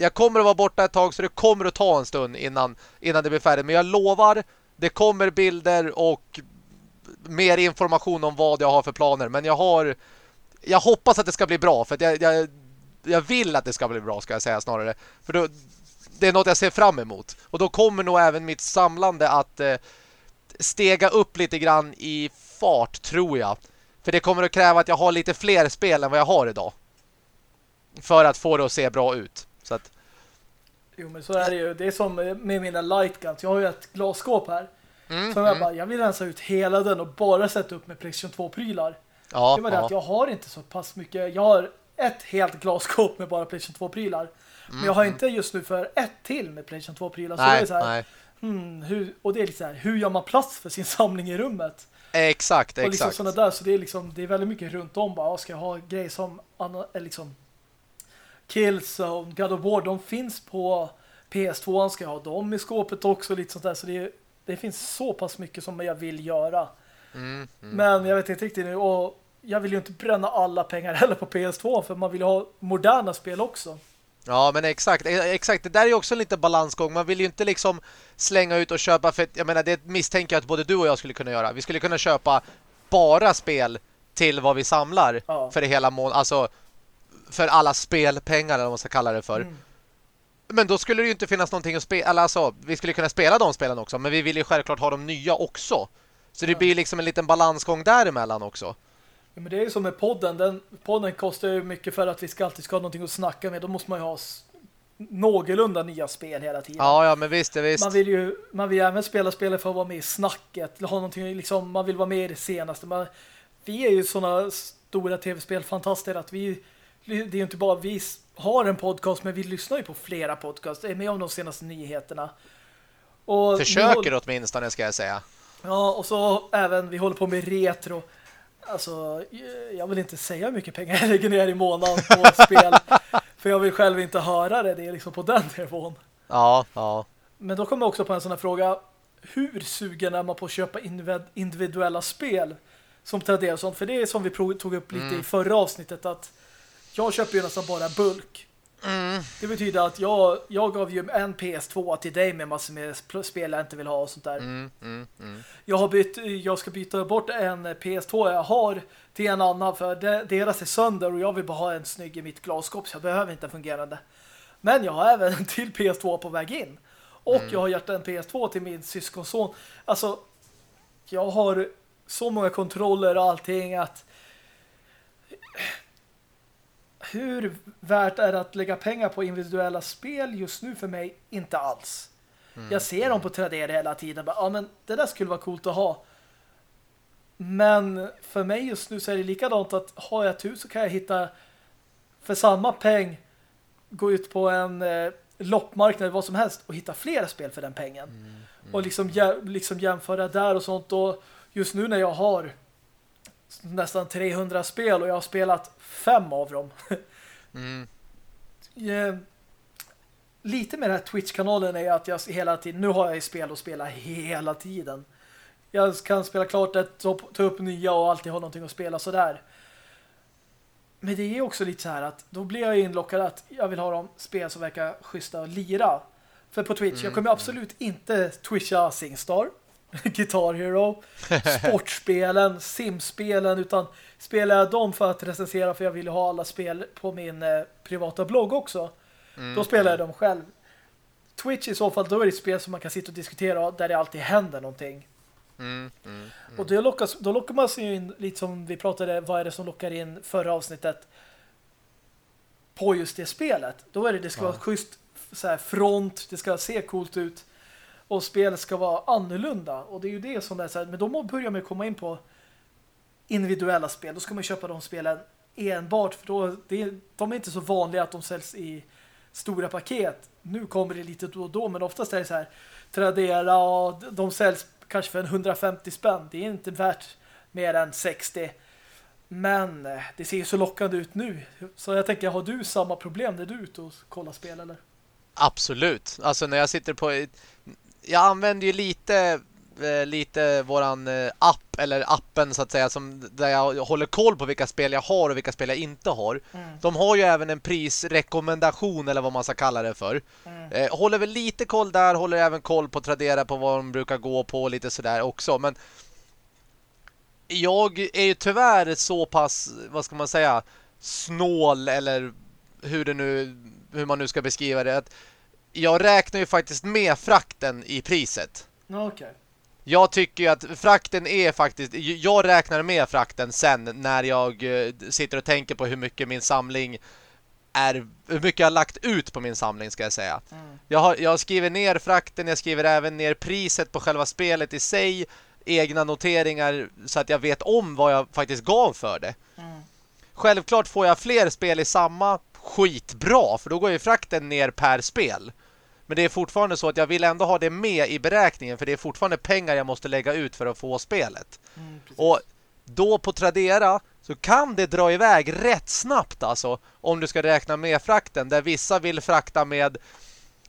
jag kommer att vara borta ett tag så det kommer att ta en stund innan, innan det blir färdigt. Men jag lovar, det kommer bilder och mer information om vad jag har för planer. Men jag har... Jag hoppas att det ska bli bra för att jag, jag, jag vill att det ska bli bra ska jag säga snarare. För då, det är något jag ser fram emot. Och då kommer nog även mitt samlande att eh, stega upp lite grann i fart tror jag. För det kommer att kräva att jag har lite fler spel än vad jag har idag. För att få det att se bra ut. Så att... Jo, men så är det ju. Det är som med mina lightguns. Jag har ju ett glasskåp här. Mm, så jag, mm. bara, jag vill rensa ut hela den och bara sätta upp med Playstation 2-prylar. Ja, det var det ja. att jag har inte så pass mycket. Jag har ett helt glasskåp med bara Playstation 2-prylar. Mm, men jag har mm. inte just nu för ett till med Playstation 2-prylar. Så nej, det är så här, nej. Hmm, hur, och det är så här, hur gör man plats för sin [laughs] samling i rummet? Exakt, och liksom exakt. där, så det är liksom det är väldigt mycket runt om bara, ska jag ha grejer som liksom Killzone, God of War, de finns på PS2, ska jag ha dem i skåpet också, lite sånt där, så det, det finns så pass mycket som jag vill göra. Mm, mm. Men jag vet inte riktigt nu, och jag vill ju inte bränna alla pengar [laughs] heller på PS2, för man vill ha moderna spel också. Ja, men exakt. E, exakt. Det där är ju också en liten balansgång. Man vill ju inte liksom slänga ut och köpa för jag menar, det misstänker jag att både du och jag skulle kunna göra. Vi skulle kunna köpa bara spel till vad vi samlar ja. för det hela mån alltså för alla spelpengar eller vad man ska kalla det för. Mm. Men då skulle det ju inte finnas någonting att spela. Alltså, vi skulle kunna spela de spelen också. Men vi vill ju självklart ha de nya också. Så det ja. blir liksom en liten balansgång däremellan också. Ja, men det är ju som med podden. Den, podden kostar ju mycket för att vi ska alltid ska ha någonting att snacka med. Då måste man ju ha någorlunda nya spel hela tiden. Ja, ja, men visst, visst. Man vill ju man vill även spela spel för att vara med i snacket. Ha någonting, liksom, man vill vara med i det senaste. Man, vi är ju sådana stora tv-spel fantastiska att vi det är ju inte bara vi har en podcast men vi lyssnar ju på flera podcasts. är med om de senaste nyheterna. Och Försöker håller... åtminstone ska jag säga. Ja, och så även vi håller på med retro. Alltså, jag vill inte säga hur mycket pengar jag lägger ner i månaden på [laughs] spel. För jag vill själv inte höra det. Det är liksom på den nivån. Ja, ja. Men då kommer jag också på en sån här fråga. Hur sugen är man på att köpa individuella spel som Tradera och sånt? För det är som vi tog upp lite mm. i förra avsnittet att jag köper ju nästan bara bulk. Mm. Det betyder att jag, jag gav ju en PS2 till dig med massor med spel jag inte vill ha och sånt där. Mm, mm, mm. jag, har bytt, jag ska byta bort en PS2 jag har till en annan för det, deras är sönder och jag vill bara ha en snygg i mitt glasskåp så jag behöver inte en fungerande. Men jag har även en till PS2 på väg in. Och mm. jag har gjort en PS2 till min syskonson. Alltså, jag har så många kontroller och allting att hur värt är det att lägga pengar på individuella spel just nu för mig? Inte alls. Mm. Jag ser dem på Tradera hela tiden. Ja, men det där skulle vara coolt att ha. Men för mig just nu så är det likadant att har jag tur så kan jag hitta för samma peng gå ut på en eh, loppmarknad vad som helst och hitta flera spel för den pengen. Mm. Mm. Och liksom, liksom jämföra där och sånt. Och just nu när jag har nästan 300 spel och jag har spelat fem av dem. [laughs] Mm. Lite med den här Twitch-kanalen är att jag hela tiden, nu har jag spel att spela hela tiden. Jag kan spela klart ett, ta upp nya och alltid ha någonting att spela sådär. Men det är också lite så här att då blir jag inlockad att jag vill ha de spel som verkar schyssta och lira. För på Twitch, mm. jag kommer absolut inte twitcha Singstar. [laughs] Guitar Hero, sportspelen, simspelen utan spelar jag dem för att recensera för jag vill ha alla spel på min eh, privata blogg också. Mm. Då spelar jag dem själv. Twitch i så fall, då är det ett spel som man kan sitta och diskutera där det alltid händer någonting. Mm, mm, mm. och då, lockas, då lockar man sig in lite som vi pratade, vad är det som lockar in förra avsnittet på just det spelet. Då är det, det ska ja. vara schysst så här, front, det ska se coolt ut och spel ska vara annorlunda. Och det är ju det som det är så här, men då börjar man komma in på individuella spel. Då ska man köpa de spelen enbart för då det, de är inte så vanliga att de säljs i stora paket. Nu kommer det lite då och då, men oftast är det så här Tradera och de säljs kanske för en 150 spänn. Det är inte värt mer än 60. Men eh, det ser ju så lockande ut nu. Så jag tänker, har du samma problem när du är ute och kollar spel eller? Absolut. Alltså när jag sitter på... Jag använder ju lite eh, lite våran eh, app eller appen så att säga som där jag håller koll på vilka spel jag har och vilka spel jag inte har. Mm. De har ju även en prisrekommendation eller vad man ska kalla det för. Mm. Eh, håller väl lite koll där, håller även koll på Tradera på vad de brukar gå på lite sådär också. Men jag är ju tyvärr så pass, vad ska man säga, snål eller hur det nu hur man nu ska beskriva det. Att jag räknar ju faktiskt med frakten i priset. Okej. Okay. Jag tycker ju att frakten är faktiskt... Jag räknar med frakten sen när jag eh, sitter och tänker på hur mycket min samling är... Hur mycket jag har lagt ut på min samling ska jag säga. Mm. Jag, har, jag skriver ner frakten, jag skriver även ner priset på själva spelet i sig. Egna noteringar så att jag vet om vad jag faktiskt gav för det. Mm. Självklart får jag fler spel i samma skitbra för då går ju frakten ner per spel. Men det är fortfarande så att jag vill ändå ha det med i beräkningen för det är fortfarande pengar jag måste lägga ut för att få spelet. Mm, och då på Tradera så kan det dra iväg rätt snabbt alltså om du ska räkna med frakten där vissa vill frakta med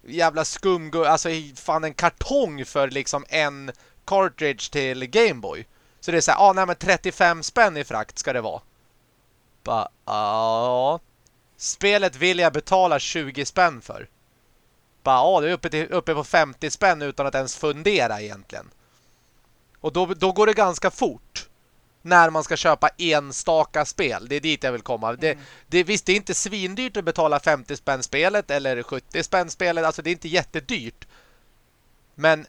jävla skumgummi, alltså fan en kartong för liksom en cartridge till Gameboy. Så det är så här, ah, nej men 35 spänn i frakt ska det vara. Ja, ah, Spelet vill jag betala 20 spänn för. Bara, ja, det är uppe, till, uppe på 50 spänn utan att ens fundera egentligen. Och då, då går det ganska fort när man ska köpa enstaka spel. Det är dit jag vill komma. Mm. Det, det, visst, det är inte svindyrt att betala 50 spänn spelet eller 70 spänn spelet. Alltså det är inte jättedyrt. Men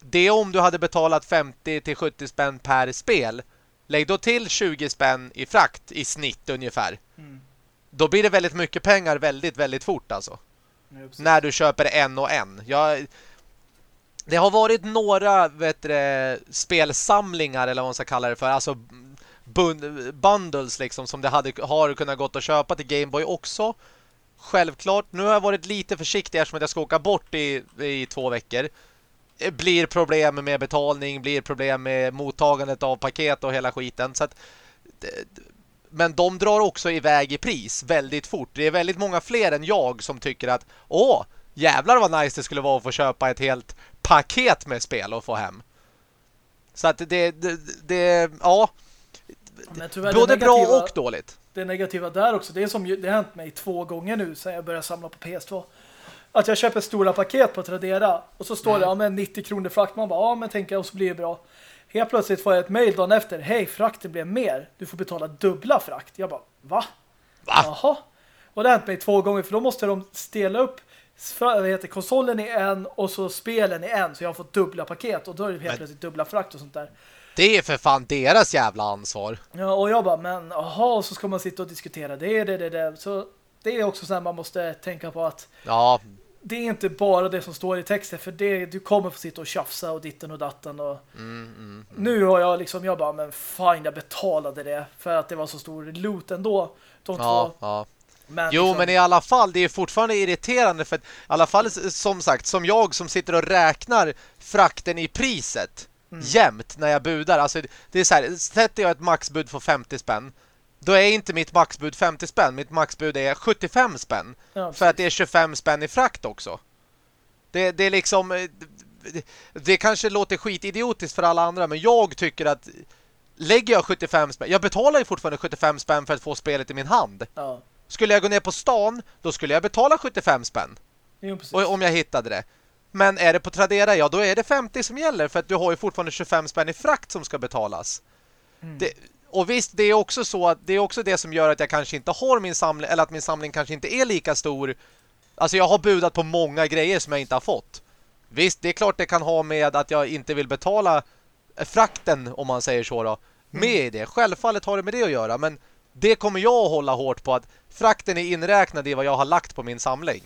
det om du hade betalat 50 till 70 spänn per spel. Lägg då till 20 spänn i frakt i snitt ungefär. Mm. Då blir det väldigt mycket pengar väldigt, väldigt fort alltså. Ja, när du köper en och en. Jag, det har varit några vet du, spelsamlingar eller vad man ska kalla det för. Alltså bundles liksom som det hade, har kunnat gått att köpa till Gameboy också. Självklart. Nu har jag varit lite försiktig eftersom jag ska åka bort i, i två veckor. Eh, blir problem med betalning, blir problem med mottagandet av paket och hela skiten. Så att men de drar också iväg i pris väldigt fort. Det är väldigt många fler än jag som tycker att åh, jävlar vad nice det skulle vara att få köpa ett helt paket med spel och få hem. Så att det, det, det ja, tyvärr, både bra och dåligt. Det negativa där också, det är som det har hänt mig två gånger nu sedan jag började samla på PS2. Att jag köper stora paket på Tradera och så står mm. det ja, men 90 kronor frakt. Man bara, ja men tänker jag och så blir det bra. Helt plötsligt får jag ett mejl dagen efter. Hej, frakten blev mer. Du får betala dubbla frakt. Jag bara, va? Va? Jaha. Och det har hänt mig två gånger för då måste de stela upp vad heter, konsolen i en och så spelen i en. Så jag har fått dubbla paket och då är det helt men, plötsligt dubbla frakt och sånt där. Det är för fan deras jävla ansvar. Ja, och jag bara, men aha, så ska man sitta och diskutera det, det, det, det. Så det är också så här man måste tänka på att ja, det är inte bara det som står i texten för det, du kommer få sitta och tjafsa och ditten och datten och mm, mm, mm. nu har jag liksom jag bara, men fine, jag betalade det för att det var så stor loot ändå de ja, två. Ja. Men jo, liksom... men i alla fall, det är fortfarande irriterande för att, i alla fall som sagt, som jag som sitter och räknar frakten i priset mm. jämt när jag budar. Alltså det är så här, sätter jag ett maxbud på 50 spänn då är inte mitt maxbud 50 spänn. Mitt maxbud är 75 spänn. Ja, för att det är 25 spänn i frakt också. Det, det är liksom... Eh, det, det kanske låter skitidiotiskt för alla andra, men jag tycker att lägger jag 75 spänn... Jag betalar ju fortfarande 75 spänn för att få spelet i min hand. Ja. Skulle jag gå ner på stan, då skulle jag betala 75 spänn. Jo, om jag hittade det. Men är det på Tradera, ja då är det 50 som gäller för att du har ju fortfarande 25 spänn i frakt som ska betalas. Mm. Det, och visst, det är också så att det är också det som gör att jag kanske inte har min samling eller att min samling kanske inte är lika stor. Alltså jag har budat på många grejer som jag inte har fått. Visst, det är klart det kan ha med att jag inte vill betala frakten om man säger så då. Med mm. det. Självfallet har det med det att göra, men det kommer jag att hålla hårt på att frakten är inräknad i vad jag har lagt på min samling.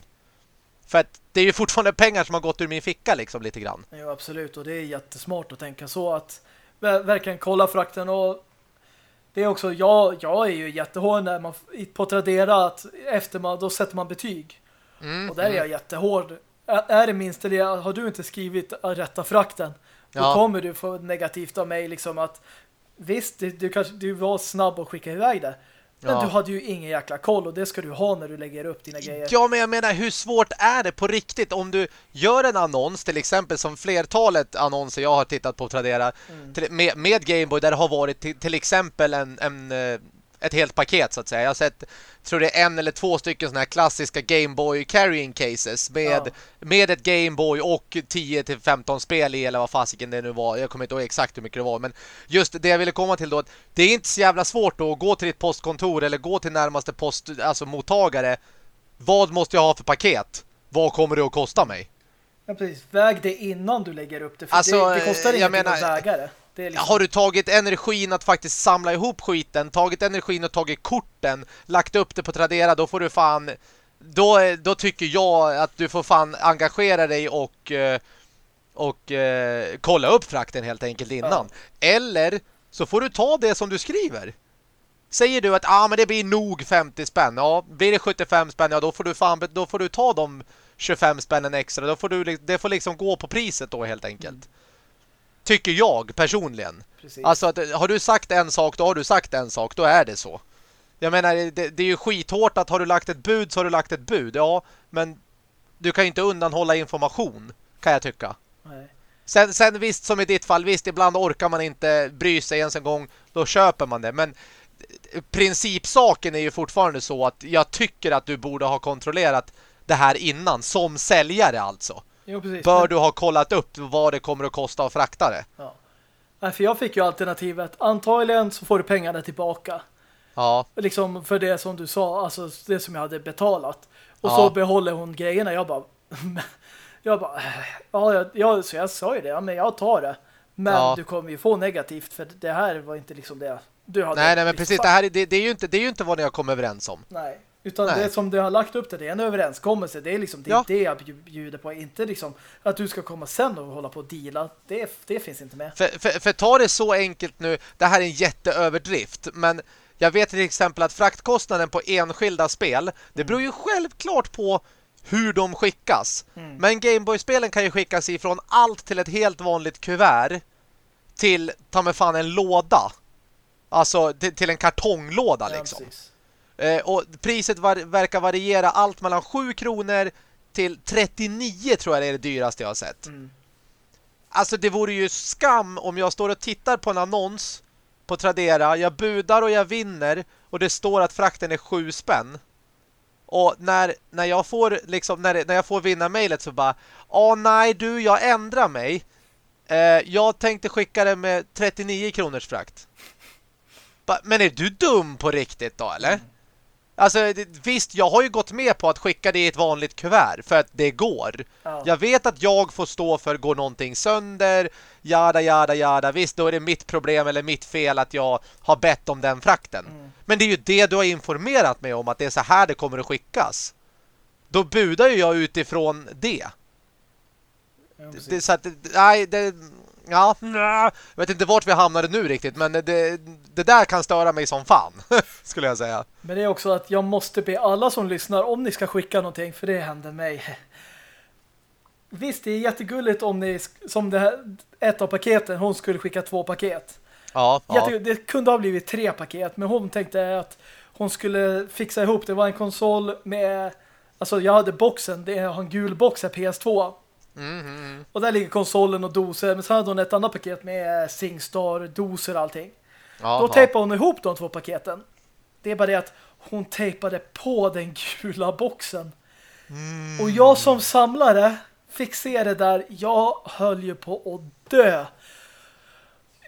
För att det är ju fortfarande pengar som har gått ur min ficka liksom lite grann. Jo, absolut. Och det är jättesmart att tänka så att verkligen kolla frakten och det är också, jag, jag är ju jättehård när man på Tradera att efter man, då sätter man betyg. Mm, och där är jag mm. jättehård. Ä- Är det minst det, har du inte skrivit rätta frakten, då Ja. kommer du få negativt av mig liksom att visst, du, du, kanske, du var snabb att skicka iväg det. Men Ja. du hade ju ingen jäkla koll och det ska du ha när du lägger upp dina grejer. Ja, men jag menar, hur svårt är det på riktigt? Om du gör en annons, till exempel som flertalet annonser jag har tittat på Tradera, Mm. till, med, med Gameboy, där det har varit till, till exempel en, en, eh, ett helt paket så att säga. Jag har sett, tror det är en eller två stycken sådana här klassiska Gameboy carrying cases med, Ja. med ett Gameboy och 10-15 spel i, eller vad fasiken det nu var. Jag kommer inte ihåg exakt hur mycket det var, men just det jag ville komma till då, att det är inte så jävla svårt då att gå till ditt postkontor eller gå till närmaste post, alltså mottagare vad måste jag ha för paket? Vad kommer det att kosta mig? Ja, precis. Väg det innan du lägger upp det. För Alltså, det, det kostar jag ingenting menar- att väga det. Liksom, Har du tagit energin att faktiskt samla ihop skiten, tagit energin och tagit korten, lagt upp det på Tradera, då får du fan... Då, då tycker jag att du får fan engagera dig och, eh, och eh, kolla upp frakten helt enkelt innan. Eller så får du ta det som du skriver. Säger du att ah, men det blir nog 50 spänn. Ja, blir det 75 spänn, ja då får du fan då får du ta de 25 spännen extra. Då får du det får liksom gå på priset då helt enkelt. Tycker jag personligen. precis. Alltså att, har du sagt en sak, då har du sagt en sak, då är det så. Jag menar, det, det är ju skithårt att har du lagt ett bud så har du lagt ett bud. Ja, men du kan ju inte undanhålla information, kan jag tycka. Nej. Sen, sen visst, som i ditt fall, visst, ibland orkar man inte bry sig ens en gång, då köper man det. Men principsaken är ju fortfarande så att jag tycker att du borde ha kontrollerat det här innan, som säljare alltså. Jo, precis. Bör Men- du ha kollat upp vad det kommer att kosta att frakta det? Ja. Nej, för jag fick ju alternativet. Antagligen så får du pengarna tillbaka. Ja, Liksom för det som du sa, alltså det som jag hade betalat. Och Ja. så behåller hon grejerna. Jag bara, [laughs] jag bara, ja, jag, så jag sa ju det, ja, men jag tar det. Men Ja. du kommer ju få negativt för det här var inte liksom det du hade. nej, nej men liksom precis, det här är, det, det är ju inte, det är ju inte vad ni har kommit överens om. Nej, utan Nej. det som du har lagt upp det, det är en överenskommelse. Det är liksom det, Ja. det jag bju- bjuder på. Inte liksom att du ska komma sen och hålla på och deala. Det, det finns inte med. För, för, för ta det så enkelt nu, det här är en jätteöverdrift, men jag vet till exempel att fraktkostnaden på enskilda spel, det beror ju självklart på hur de skickas. Mm. Men Gameboy-spelen kan ju skickas ifrån allt till ett helt vanligt kuvert till, ta med fan, en låda. Alltså till, till en kartonglåda Ja, liksom. precis. Eh, och priset var, verkar variera allt mellan 7 kronor till 39 tror jag det är det dyraste jag har sett. Mm. Alltså det vore ju skam om jag står och tittar på en annons på Tradera, jag budar och jag vinner och det står att frakten är 7 spänn. Och när, när jag får liksom när, när jag får vinna mejlet så bara Åh nej du, jag ändrar mig. Eh, jag tänkte skicka det med 39 kronors frakt. Ba, men är du dum på riktigt då eller? Alltså det, visst, jag har ju gått med på att skicka det i ett vanligt kuvert för att det går. Ja. Jag vet att jag får stå för går någonting sönder, jada, jada, jada. Visst, då är det mitt problem eller mitt fel att jag har bett om den frakten. Mm. Men det är ju det du har informerat mig om, att det är så här det kommer att skickas. Då budar ju jag utifrån det. Ja, det så att, nej, det... Ja, jag vet inte vart vi hamnade nu riktigt, men det, det där kan störa mig som fan, [laughs] skulle jag säga. Men det är också att jag måste be alla som lyssnar om ni ska skicka någonting, för det händer mig. Visst, det är jättegulligt om ni, som det här, ett av paketen, hon skulle skicka två paket. Ja, ja. Det kunde ha blivit tre paket, men hon tänkte att hon skulle fixa ihop. Det var en konsol med, alltså jag hade boxen, det har en gul box här, PS2. Mm, mm, mm. Och där ligger konsolen och doser, men så hade hon ett annat paket med Singstar, doser och allting. Ja, Då tejpade hon ihop de två paketen. Det är bara det att hon tejpade på den gula boxen. Mm. Och jag som samlare fick se det där. Jag höll ju på att dö.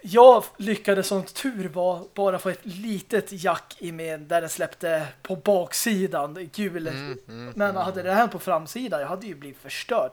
Jag lyckades som tur var bara få ett litet jack i min där den släppte på baksidan gul. Mm, mm, Men hade det här på framsidan, jag hade ju blivit förstörd.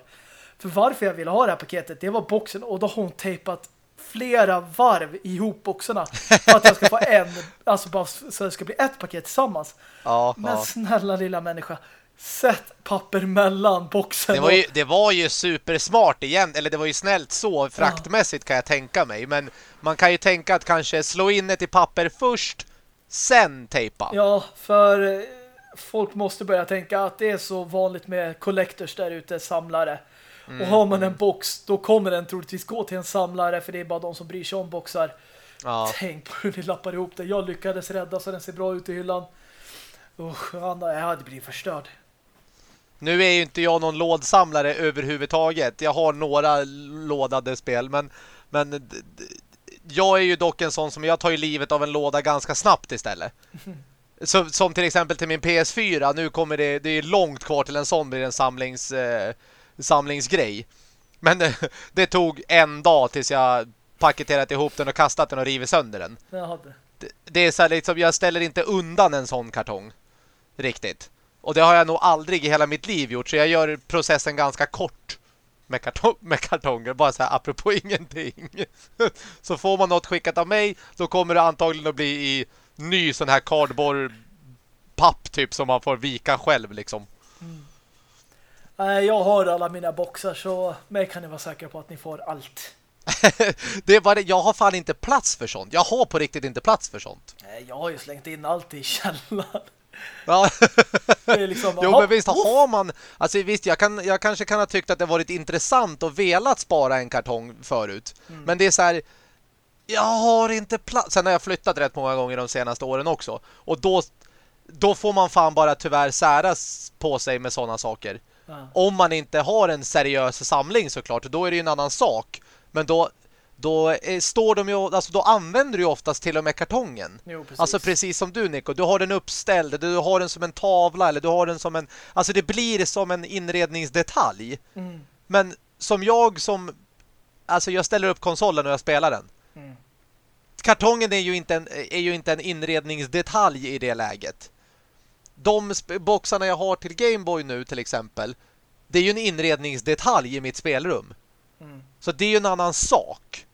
För varför jag ville ha det här paketet, det var boxen och då har hon tejpat flera varv ihop boxarna för att jag ska få en, alltså bara så det ska bli ett paket tillsammans. Ja, Men ja. snälla lilla människa, sätt papper mellan boxen Det var, ju, det var ju supersmart igen, eller det var ju snällt så fraktmässigt kan jag tänka mig. Men man kan ju tänka att kanske slå in ett i papper först, sen tejpa. Ja, för folk måste börja tänka att det är så vanligt med collectors där ute, samlare. Mm. Och har man en box, då kommer den troligtvis gå till en samlare för det är bara de som bryr sig om boxar. Ja. Tänk på hur ni lappar ihop det. Jag lyckades rädda så den ser bra ut i hyllan. Usch, Anna, jag hade blivit förstörd. Nu är ju inte jag någon lådsamlare överhuvudtaget. Jag har några lådade spel, men, men jag är ju dock en sån som jag tar ju livet av en låda ganska snabbt istället. [laughs] Så, som till exempel till min PS4. Nu kommer det, det är långt kvar till en sån blir en samlings, eh, samlingsgrej. Men [laughs] det, tog en dag tills jag paketerat ihop den och kastat den och rivit sönder den. Det, det är så här, liksom, jag ställer inte undan en sån kartong. Riktigt. Och det har jag nog aldrig i hela mitt liv gjort. Så jag gör processen ganska kort med, kartong, [laughs] med kartonger. Bara så här apropå [laughs] ingenting. så får man något skickat av mig. Då kommer det antagligen att bli i ny sån här cardboard papp typ som man får vika själv liksom. Mm. Jag har alla mina boxar så mig kan ni vara säkra på att ni får allt. [laughs] det är bara, jag har fan inte plats för sånt. Jag har på riktigt inte plats för sånt. Jag har ju slängt in allt i [laughs] källaren. Ja. [laughs] liksom, jo, men visst har man... Alltså visst, jag, kan, jag kanske kan ha tyckt att det varit intressant och velat spara en kartong förut. Mm. Men det är så här... Jag har inte plats. Sen har jag flyttat rätt många gånger de senaste åren också. Och då, då får man fan bara tyvärr säras på sig med sådana saker. Ja. Om man inte har en seriös samling såklart. Då är det ju en annan sak. Men då då är, står de ju, alltså då använder du ju oftast till och med kartongen. Jo, precis. Alltså precis som du Nico, du har den uppställd, du har den som en tavla eller du har den som en, alltså det blir som en inredningsdetalj. Mm. Men som jag som, alltså jag ställer upp konsolen och jag spelar den. Mm. Kartongen är ju, inte en, är ju inte en inredningsdetalj i det läget. De boxarna jag har till Gameboy nu till exempel, det är ju en inredningsdetalj i mitt spelrum. Mm. Så det är ju en annan sak.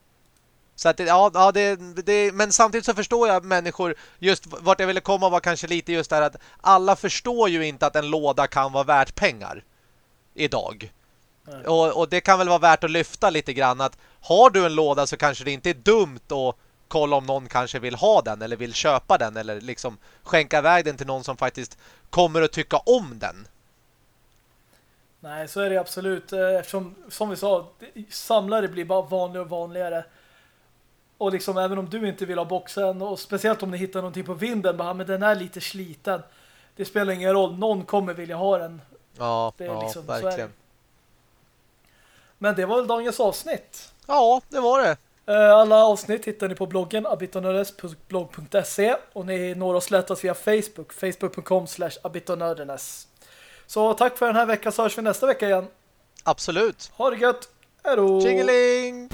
Så att det, ja, ja det, det, men samtidigt så förstår jag människor just vart jag ville komma var kanske lite just där att alla förstår ju inte att en låda kan vara värt pengar idag. Och, och, det kan väl vara värt att lyfta lite grann att har du en låda så kanske det inte är dumt att kolla om någon kanske vill ha den eller vill köpa den eller liksom skänka iväg den till någon som faktiskt kommer att tycka om den. Nej, så är det absolut. Eh, eftersom, som vi sa, samlare blir bara vanligare och vanligare. Och liksom även om du inte vill ha boxen och speciellt om ni hittar någonting på vinden bara, men den är lite sliten. Det spelar ingen roll, någon kommer vilja ha den. Ja, det är ja liksom, verkligen. Men det var väl dagens avsnitt. Ja, det var det. Eh, alla avsnitt hittar ni på bloggen abitonördes.blog.se och ni når oss lättast via Facebook, facebook.com slash abitonördenes. Så tack för den här veckan så hörs vi nästa vecka igen. Absolut. Ha det gött. Hej då. Tjingeling!